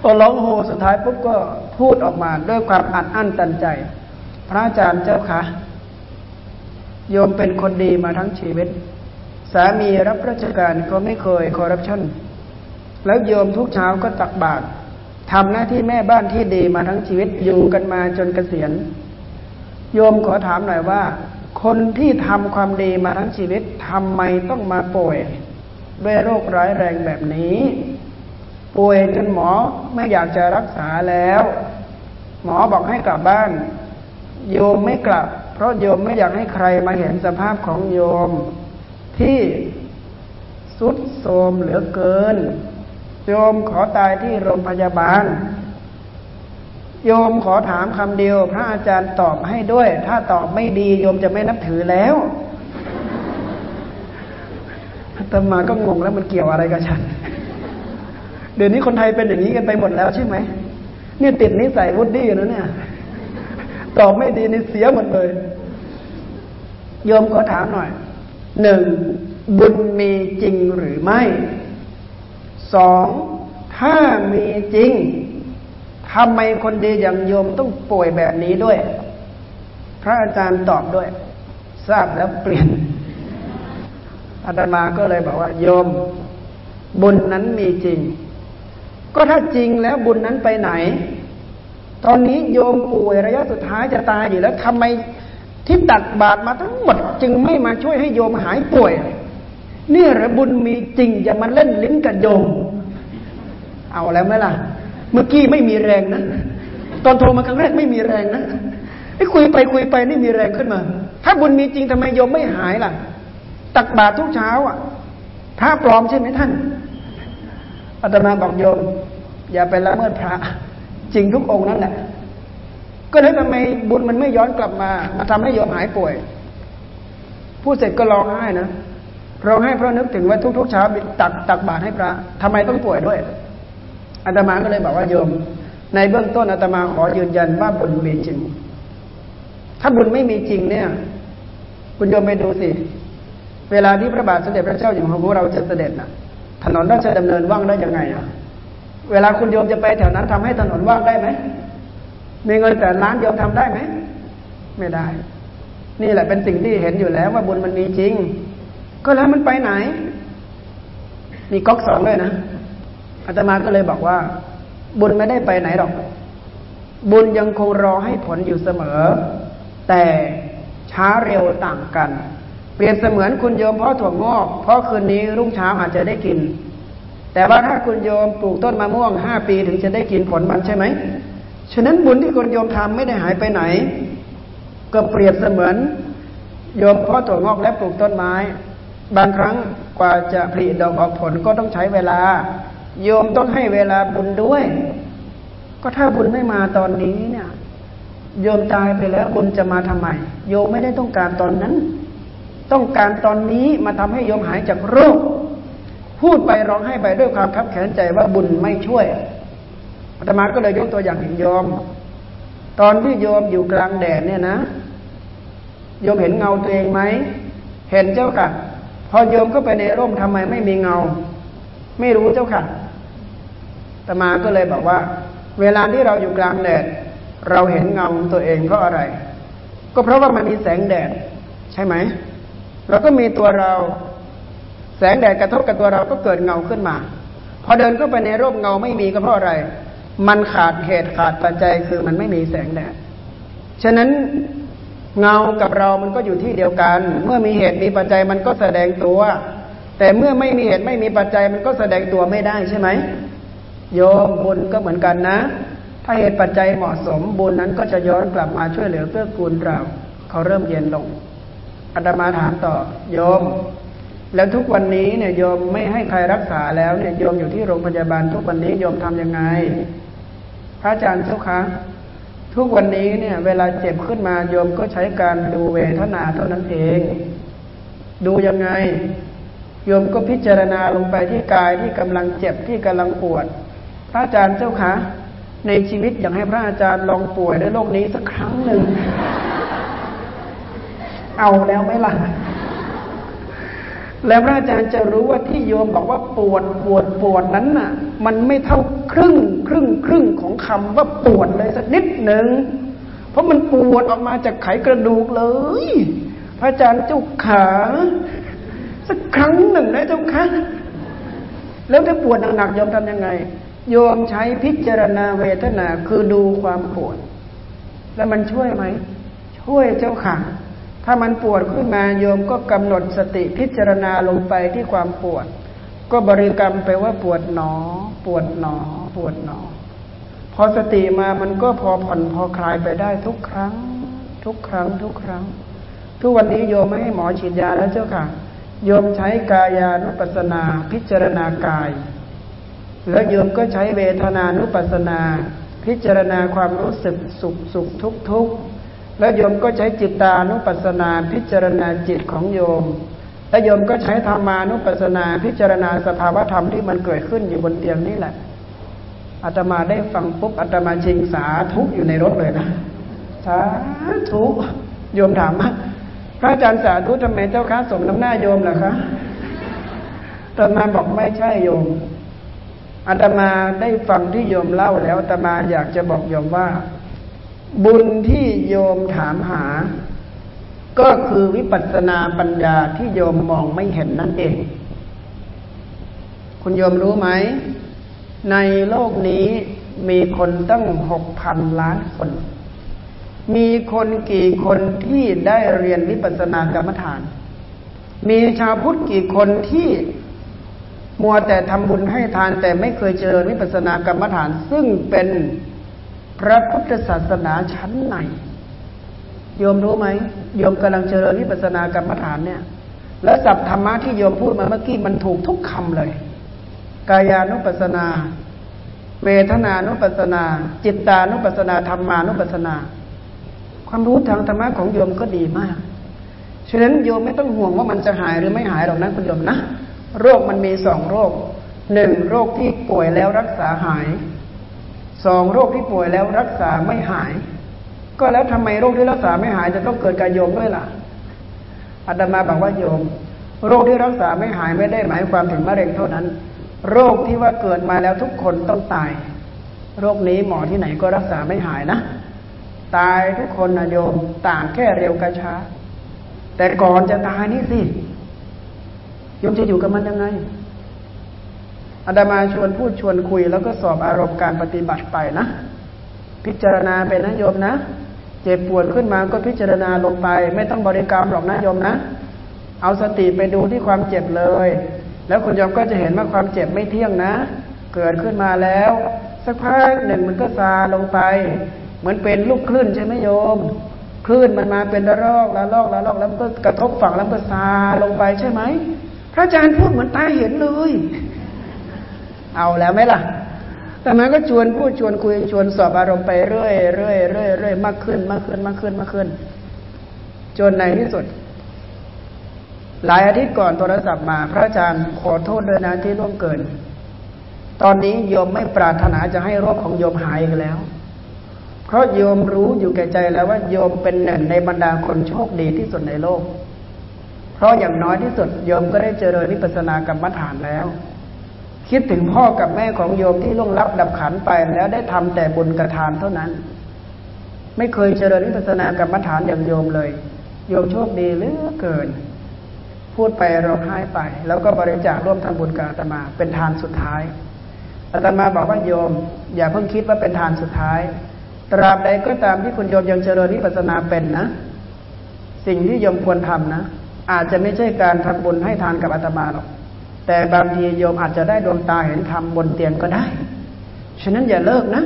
พอร้องโฮสุดท้ายปุ๊บก็พูดออกมาด้วยความอัดอั้นตันใจ พระอาจารย์เจ้าค่ะ โยมเป็นคนดีมาทั้งชีวิต สามีรับราชการก็ไม่เคยคอร์รัปชันแล้วโยมทุกเช้าก็ตักบาตรทำหน้าที่แม่บ้านที่ดีมาทั้งชีวิตอยู่กันมาจนเกษียณ โยมขอถามหน่อยว่า คนที่ทำความดีมาทั้งชีวิตทำไมต้องมาป่วย ด้วยโรคร้ายแรงแบบนี้ ป่วยจนหมอไม่อยากจะรักษาแล้ว หมอบอกให้กลับบ้าน โยมไม่กลับ ราะโยมไม่อยากให้ใครมาเห็นสภาพของโยมที่สุดโทมเหลือเกิน โยมขอตายที่โรงพยาบาล โยมขอถามคำเดียว พระอาจารย์ตอบให้ด้วย ถ้าตอบไม่ดีโยมจะไม่นับถือแล้วตมาก็งงแล้วมันเกี่ยวอะไรกับฉัน เดี๋ยวนี้คนไทยเป็นอย่างนี้กันไปหมดแล้วใช่ไหมเนี่ยติดนิสัยวุฒินะเนี่ย ตอบไม่ดีนี่เสียหมดเลย โยมขอถามหน่อยหนึ่งบุญมีจริงหรือไม่สองถ้ามีจริงทำไมคนดีอย่างโยมต้องป่วยแบบนี้ด้วย พระอาจารย์ตอบด้วย ทราบแล้วเปลี่ยนอาตมาก็เลยบอกว่า โยม บุญนั้นมีจริง ก็ถ้าจริงแล้วบุญนั้นไปไหน ตอนนี้โยมป่วยระยะสุดท้ายจะตายอยู่แล้วทำไม ที่ตักบาตรมาทั้งหมดจึงไม่มาช่วยให้โยมหายป่วย นี่หรือบุญมีจริงอย่ามาเล่นลิ้นกับโยม เอาแล้วไหมล่ะ เมื่อกี้ไม่มีแรงนะตอนโทรมาครั้งแรกไม่มีแรงนะไอ้คุยไปคุยไปนี่มีแรงขึ้นมา ถ้าบุญมีจริงทำไมโยมไม่หายล่ะ ตักบาตรทุกเช้า อะพระปลอมใช่ไหมท่านอาตมาบอกโยม อย่าไปละเมิดพระ จริงทุกองค์นั่นแหละ ก็เลยทำไมบุญมันไม่ย้อนกลับมา มาทำให้โยมหายป่วยผู้เสร็จก็ร้องไห้นะร้องไห้เพราะนึกถึงว่าทุกๆเช้าตักตักบาตรให้พระทำไมต้องป่วยด้วยอาตมาก็เลยบอกว่าโยม ในเบื้องต้นอาตมาขอยืนยันว่าบุญมีจริง ถ้าบุญไม่มีจริงเนี่ย คุณโยมไปดูสิเวลาที่พระบาทสมเด็จพระเจ้าอยู่หัวเราจะเสด็จนะถนนราชดำเนินว่างได้ยังไงอะ เวลาคุณโยมจะไปแถวนั้นทำให้ถนนว่างได้ไหม มีเงินแต่ล้านโยมทำได้ไหมไม่ได้ นี่แหละเป็นสิ่งที่เห็นอยู่แล้วว่าบุญมันมีจริง ก็แล้วมันไปไหน มีก๊อกสองด้วยนะอาตมาก็เลยบอกว่า บุญไม่ได้ไปไหนหรอก บุญยังคงรอให้ผลอยู่เสมอ แต่ช้าเร็วต่างกัน เปรียบเสมือนคุณโยมพ่อถั่วงอกพราะคืนนี้รุ่งเช้าอาจจะได้กิน แต่ว่าถ้าคุณโยมปลูกต้นมะม่วงห้าปีถึงจะได้กินผลมันใช่ไหม ฉะนั้นบุญที่คุณโยมทำไม่ได้หายไปไหน ก็เปรียบเสมือน โยมเพาะตัวงอกและปลูกต้นไม้ บางครั้งกว่าจะผลิดอกออกผลก็ต้องใช้เวลา โยมต้องให้เวลาบุญด้วย ก็ถ้าบุญไม่มาตอนนี้เนี่ย โยมตายไปแล้วบุญจะมาทำไม โยมไม่ได้ต้องการตอนนั้น ต้องการตอนนี้มาทำให้โยมหายจากโรค พูดไปร้องไห้ไปด้วยความคับแค้นใจว่าบุญไม่ช่วย อาตมาก็เลยยกตัวอย่างถึงโยม ตอนที่โยมอยู่กลางแดดเนี่ยนะ โยมเห็นเงาตัวเองไหม เห็นเจ้าค่ะ พอโยมเข้าไปในร่มทำไมไม่มีเงา ไม่รู้เจ้าค่ะอาตมาก็เลยบอกว่า เวลาที่เราอยู่กลางแดด เราเห็นเงาตัวเองเพราะอะไร ก็เพราะว่ามันมีแสงแดด ใช่ไหม เราก็มีตัวเรา แสงแดดกระทบกับตัวเราก็เกิดเงาขึ้นมา พอเดินเข้าไปในร่มเงาไม่มีก็เพราะอะไร มันขาดเหตุขาดปัจจัยคือมันไม่มีแสงแดด ฉะนั้นเงากับเรามันก็อยู่ที่เดียวกัน เมื่อมีเหตุมีปัจจัยมันก็แสดงตัว แต่เมื่อไม่มีเหตุไม่มีปัจจัยมันก็แสดงตัวไม่ได้ใช่ไหม โยมบุญก็เหมือนกันนะ ถ้าเหตุปัจจัยเหมาะสมบุญนั้นก็จะย้อนกลับมาช่วยเหลือเพื่อกูลเรา เขาเริ่มเย็นลงอาตมาถามต่อ โยม แล้วทุกวันนี้เนี่ยโยมไม่ให้ใครรักษาแล้วเนี่ยโยมอยู่ที่โรงพยาบาลทุกวันนี้โยมทํำยังไง พระอาจารย์เจ้าคะทุกวันนี้เนี่ย เวลาเจ็บขึ้นมาโยมก็ใช้การดูเวทนาเท่านั้นเอง ดูยังไงโยมก็พิจารณาลงไปที่กายที่กำลังเจ็บที่กำลังปวด พระอาจารย์เจ้าคะในชีวิตอยากให้พระอาจารย์ลองป่วยในโลกนี้สักครั้งหนึ่ง เอาแล้วไหมล่ะ แล้วพระอาจารย์จะรู้ว่าที่โยมบอกว่าปวดปวดปวดนั้นน่ะ มันไม่เท่าครึ่งครึ่งครึ่งของคำว่าปวดเลยสักนิดหนึ่งเพราะมันปวดออกมาจากไขกระดูกเลย พระอาจารย์เจ้าขาสักครั้งหนึ่งนะเจ้าค่ะแล้วถ้าปวดหนักๆโยมทำยังไง โยมใช้พิจารณาเวทนาคือดูความปวด แล้วมันช่วยไหมช่วยเจ้าค่ะ ถ้ามันปวดขึ้นมาโยมก็กำหนดสติพิจารณาลงไปที่ความปวด ก็บริกรรมไปว่าปวดหนอ ปวดหนอ ปวดหนอ พอสติมามันก็พอผ่อนพอคลายไปได้ทุกครั้ง ทุกครั้ง ทุกครั้ง ทุกวันนี้โยมไม่ให้หมอฉีดยาแล้วเจ้าค่ะ โยมใช้กายานุปัสนาพิจารณากาย แล้วโยมก็ใช้เวทนานุปัสนา พิจารณาความรู้สึกสุขสุขทุกทุก แล้วโยมก็ใช้จิตตานุปัสนาพิจารณาจิตของโยม และโยมก็ใช้ธรรมานุปัสนาพิจารณาสภาวธรรมที่มันเกิดขึ้นอยู่บนเตียงนี่แหละอาตมาได้ฟังปุ๊บอาตมาชิงสาทุกอยู่ในรถเลยนะสาธุโยมถามว่าพระอาจารย์สาธุทำไมเจ้าค้าสมน้ำหน้าโยมล่ะคะตมาบอกไม่ใช่โยมอาตมาได้ฟังที่โยมเล่าแล้วอาตมาอยากจะบอกโยมว่า บุญที่โยมถามหา ก็คือวิปัสสนาปัญญาที่โยมมองไม่เห็นนั่นเอง คุณโยมรู้ไหม ในโลกนี้มีคนตั้งหกพันล้านคน มีคนกี่คนที่ได้เรียนวิปัสสนากรรมฐาน มีชาวพุทธกี่คนที่มัวแต่ทำบุญให้ทานแต่ไม่เคยเจริญวิปัสสนากรรมฐาน ซึ่งเป็น พระพุทธศาสนาชั้นไหนโยมรู้ไหมโยมกำลังเจริญวิปัสสนากรรมฐานเนี่ย แล้วสัพธรรมะที่โยมพูดมาเมื่อกี้มันถูกทุกคำเลย กายานุปัสสนา เวทนานุปัสสนา จิตตานุปัสสนาธรรมานุปัสสนา ความรู้ทางธรรมะของโยมก็ดีมากฉะนั้นโยมไม่ต้องห่วงว่ามันจะหายหรือไม่หายหรอกนะคุณโยมนะโรคมันมีสองโรคหนึ่งโรคที่ป่วยแล้วรักษาหาย สองโรคที่ป่วยแล้วรักษาไม่หาย ก็แล้วทำไมโรคที่รักษาไม่หายจะต้องเกิดการโยมด้วยล่ะอาตมาบอกว่าโยม โรคที่รักษาไม่หายไม่ได้หมายความถึงมะเร็งเท่านั้น โรคที่ว่าเกิดมาแล้วทุกคนต้องตาย โรคนี้หมอที่ไหนก็รักษาไม่หายนะ ตายทุกคนนะโยมต่างแค่เร็วกับช้า แต่ก่อนจะตายนี่สิโยมจะอยู่กับมันยังไง อาดามาชวนพูดชวนคุย แล้วก็สอบอารมณ์การปฏิบัติไปนะ พิจารณาไปนะโยมนะ เจ็บปวดขึ้นมาก็พิจารณาลงไป ไม่ต้องบริกรรมหรอกนะโยมนะ เอาสติไปดูที่ความเจ็บเลย แล้วคุณโยมก็จะเห็นว่าความเจ็บไม่เที่ยงนะ เกิดขึ้นมาแล้ว สักพักหนึ่งมันก็ซาลงไป เหมือนเป็นลูกคลื่นใช่ไหมโยม คลื่นมันมาเป็นระลอกระลอกระลอกแล้วก็กระทบฝั่งแล้วก็ซาลงไปใช่ไหมพระอาจารย์พูดเหมือนตาเห็นเลย เอาแล้วไหมล่ะแต่มันก็ชวนพูดชวนคุยชวนสอบอารมณ์ไปเรื่อยเรื่อยเรื่อยเรื่อยมากขึ้นมากขึ้นมากขึ้นมากขึ้น จนในที่สุด หลายอาทิตย์ก่อนโทรศัพท์มา พระอาจารย์ขอโทษด้วยนะที่ล่วงเกิน ตอนนี้โยมไม่ปรารถนาจะให้โรคของโยมหายอีกแล้ว เพราะโยมรู้อยู่แก่ใจแล้วว่าโยมเป็นหนึ่งในบรรดาคนโชคดีที่สุดในโลก เพราะอย่างน้อยที่สุดโยมก็ได้เจริญนิพพานกรรมฐานแล้ว คิดถึงพ่อกับแม่ของโยมที่ล่วงลับดับขันไปแล้วได้ทำแต่บุญกระทานเท่านั้น ไม่เคยเจริญนิพพานกรรมฐานอย่างโยมเลย โยมโชคดีเหลือเกิน พูดไปเราให้ไป แล้วก็บริจาคร่วมทำบุญกับอาตมาเป็นทานสุดท้ายอาตมาบอกว่าโยม อย่าเพิ่งคิดว่าเป็นทานสุดท้าย ตราบใดก็ตามที่คุณโยมยังเจริญนิพพานาเป็นนะ สิ่งที่โยมควรทำนะ อาจจะไม่ใช่การทำบุญให้ทานกับอาตมาหรอก แต่บางทีโยมอาจจะได้ดวงตาเห็นธรรมบนเตียงก็ได้ ฉะนั้นอย่าเลิกนะ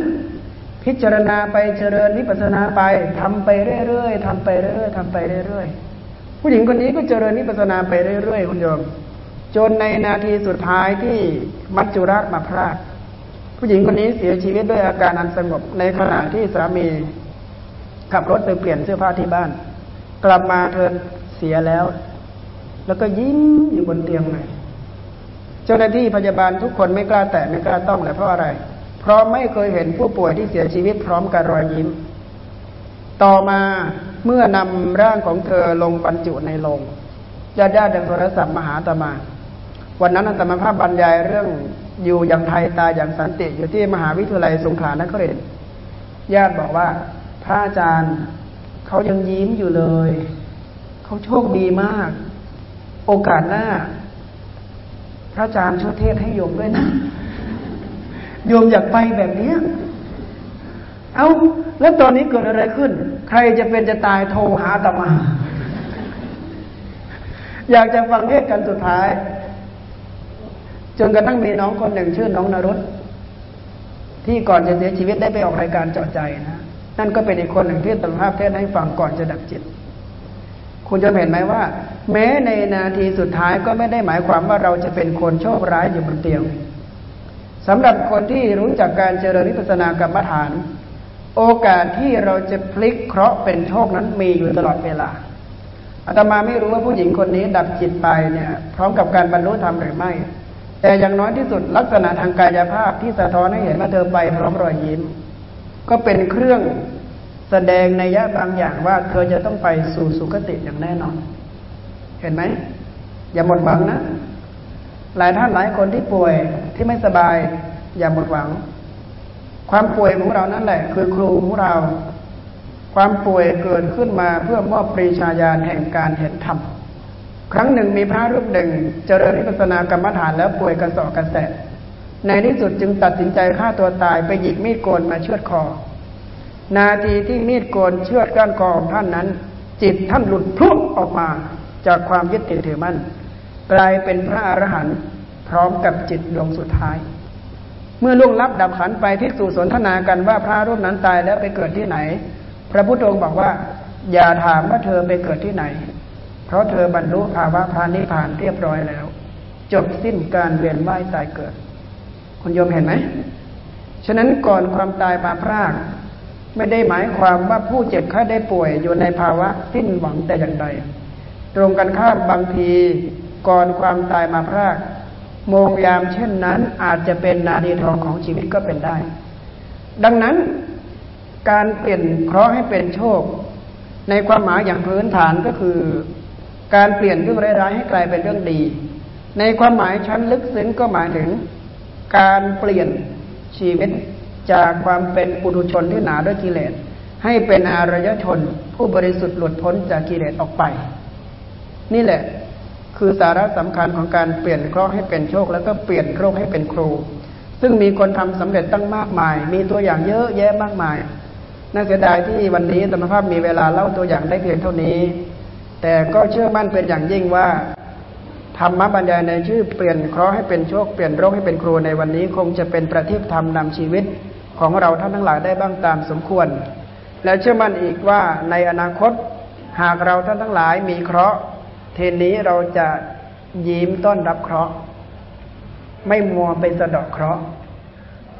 พิจารณาไปเจริญวิปัสนาไปทำไปเรื่อยๆทำไปเรื่อยๆทำไปเรื่อยๆ ผู้หญิงคนนี้ก็เจริญวิปัสนาไปเรื่อยๆคุณโยม จนในนาทีสุดท้ายที่มัจจุราชมาพรากผู้หญิงคนนี้เสียชีวิตด้วยอาการอันสงบในขณะที่สามีขับรถไปเปลี่ยนเสื้อผ้าที่บ้าน กลับมาเธอเสียแล้ว แล้วก็ยิ้มอยู่บนเตียงเลย เจ้าหน้าที่พยาบาลทุกคนไม่กล้าแตะไม่กล้าต้องเลยเพราะอะไร เพราะไม่เคยเห็นผู้ป่วยที่เสียชีวิตพร้อมกับรอยยิ้ม ต่อมาเมื่อนำร่างของเธอลงบรรจุในโลงญาติญาติโทรศัพท์มาหาตมา วันนั้นอัตมาภาพบรรยายเรื่องอยู่อย่างไทยตายอย่างสันติอยู่ที่มหาวิทยาลัยสงขลานครินทร์ญาติบอกว่าพระอาจารย์เขายังยิ้มอยู่เลย เขาโชคดีมาก โอกาสหน้า พระอาจารย์ช่วยเทศให้โยมด้วยนะโยมอยากไปแบบเนี้ยเอาแล้วตอนนี้เกิดอะไรขึ้น ใครจะเป็นจะตายโทรหาตมา อยากจะฟังเทศกันสุดท้าย จนกระทั่งมีน้องคนหนึ่งชื่อน้องนรุตที่ก่อนจะเสียชีวิตได้ไปออกรายการจอดใจนะ นั่นก็เป็นอีกคนหนึ่งที่ตรภาพเทศให้ฟังก่อนจะดับจิต คุณจะเห็นไหมว่า แม้ในนาทีสุดท้ายก็ไม่ได้หมายความว่าเราจะเป็นคนโชคร้ายอยู่บนเตียงสำหรับคนที่รู้จักการเจริญวิปัสสนากรรมฐาน โอกาสที่เราจะพลิกเคราะห์เป็นโชคนั้นมีอยู่ตลอดเวลาอาตมาไม่รู้ว่าผู้หญิงคนนี้ดับจิตไปเนี่ย พร้อมกับการบรรลุธรรมหรือไม่ แต่อย่างน้อยที่สุดลักษณะทางกายภาพที่สะท้อนให้เห็นว่าเธอไปพร้อมรอยยิ้ม ก็เป็นเครื่อง แสดงในยะบางอย่างว่า เธอจะต้องไปสู่สุคติอย่างแน่นอน เห็นไหม อย่าหมดหวังนะ หลายท่านหลายคนที่ป่วยที่ไม่สบาย อย่าหมดหวัง ความป่วยของเรานั่นแหละ คือครูของเรา ความป่วยเกิดขึ้นมาเพื่อมอบปรีชาญาณแห่งการเห็นธรรมครั้งหนึ่งมีพระรูปหนึ่ง เจริญวิปัสสนากรรมฐานแล้วป่วยกระสอบกระแสในที่สุดจึงตัดสินใจฆ่าตัวตายไปหยิบมีดโกนมาเชือดคอ นาทีที่มีดโกนเชือดก้านคอของท่านนั้น จิตท่านหลุดพุ่งออกมาจากความยึดติดถือมั่นกลายเป็นพระอรหันต์พร้อมกับจิตดวงสุดท้าย เมื่อล่วงลับดับขันไปภิกษุสนทนากันว่าพระรูปนั้นตายแล้วไปเกิดที่ไหน พระพุทธองค์บอกว่า อย่าถามว่าเธอไปเกิดที่ไหน เพราะเธอบรรลุภาวะพานิพานเรียบร้อยแล้ว จบสิ้นการเวียนว่ายตายเกิด คุณโยมเห็นไหมฉะนั้นก่อนความตายมาพราก ไม่ได้หมายความว่าผู้เจ็บไข้ได้ป่วยอยู่ในภาวะสิ้นหวังแต่อย่างใด ตรงกันข้ามบางทีก่อนความตายมาพรากโมงยามเช่นนั้นอาจจะเป็นนาทีทองของชีวิตก็เป็นได้ ดังนั้นการเปลี่ยนเคราะห์ให้เป็นโชค ในความหมายอย่างพื้นฐานก็คือ การเปลี่ยนเรื่องร้ายๆให้กลายเป็นเรื่องดี ในความหมายชั้นลึกซึ้งก็หมายถึง การเปลี่ยนชีวิต จากความเป็นปุถุชนที่หนาด้วยกิเลส ให้เป็นอารยชน ผู้บริสุทธิ์หลุดพ้นจากกิเลสออกไป นี่แหละ คือสาระสำคัญของการเปลี่ยนเคราะห์ให้เป็นโชค แล้วก็เปลี่ยนโรคให้เป็นครู ซึ่งมีคนทำสำเร็จตั้งมากมาย มีตัวอย่างเยอะแยะมากมายน่าเสียดายที่วันนี้ธรรมภาพมีเวลาเล่าตัวอย่างได้เพียงเท่านี้ แต่ก็เชื่อมั่นเป็นอย่างยิ่งว่าธรรมบรรยายในชื่อเปลี่ยนเคราะห์ให้เป็นโชคเปลี่ยนโรคให้เป็นครูในวันนี้คงจะเป็นประทีปธรรมนำชีวิต ของเราท่านทั้งหลายได้บ้างตามสมควร และเชื่อมั่นอีกว่าในอนาคตหากเราท่านทั้งหลายมีเคราะห์เทนี้เราจะยิ้มต้อนรับเคราะห์ไม่มัวไปสะดอกเคราะห์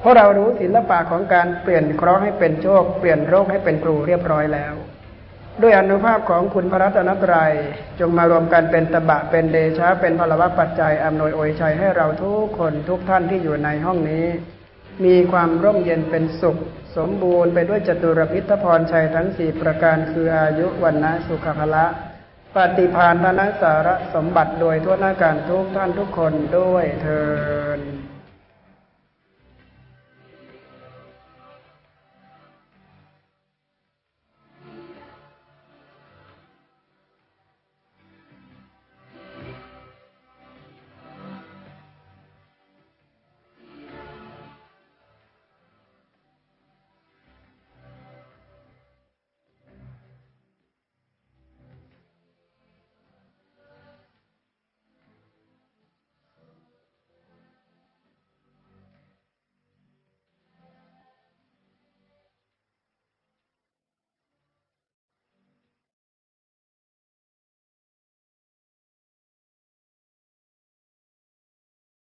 เพราะเรารู้ศิลปะของการเปลี่ยนเคราะห์ให้เป็นโชค เปลี่ยนโรคให้เป็นครูเรียบร้อยแล้ว ด้วยอนุภาพของคุณพระรัตนตรัยจงมารวมกันเป็นตบะเป็นเดชะเป็นพลวัตปัจจัยอำนวยอวยชัยให้เราทุกคนทุกท่านที่อยู่ในห้องนี้ มีความร่มเย็นเป็นสุข สมบูรณ์ไปด้วยจตุรพิทพรชัยทั้งสี่ประการคืออายุวันนะสุขภละปฏิพานธนสารสมบัติโดยทั่วหน้าการทุกท่านทุกคนด้วยเทอ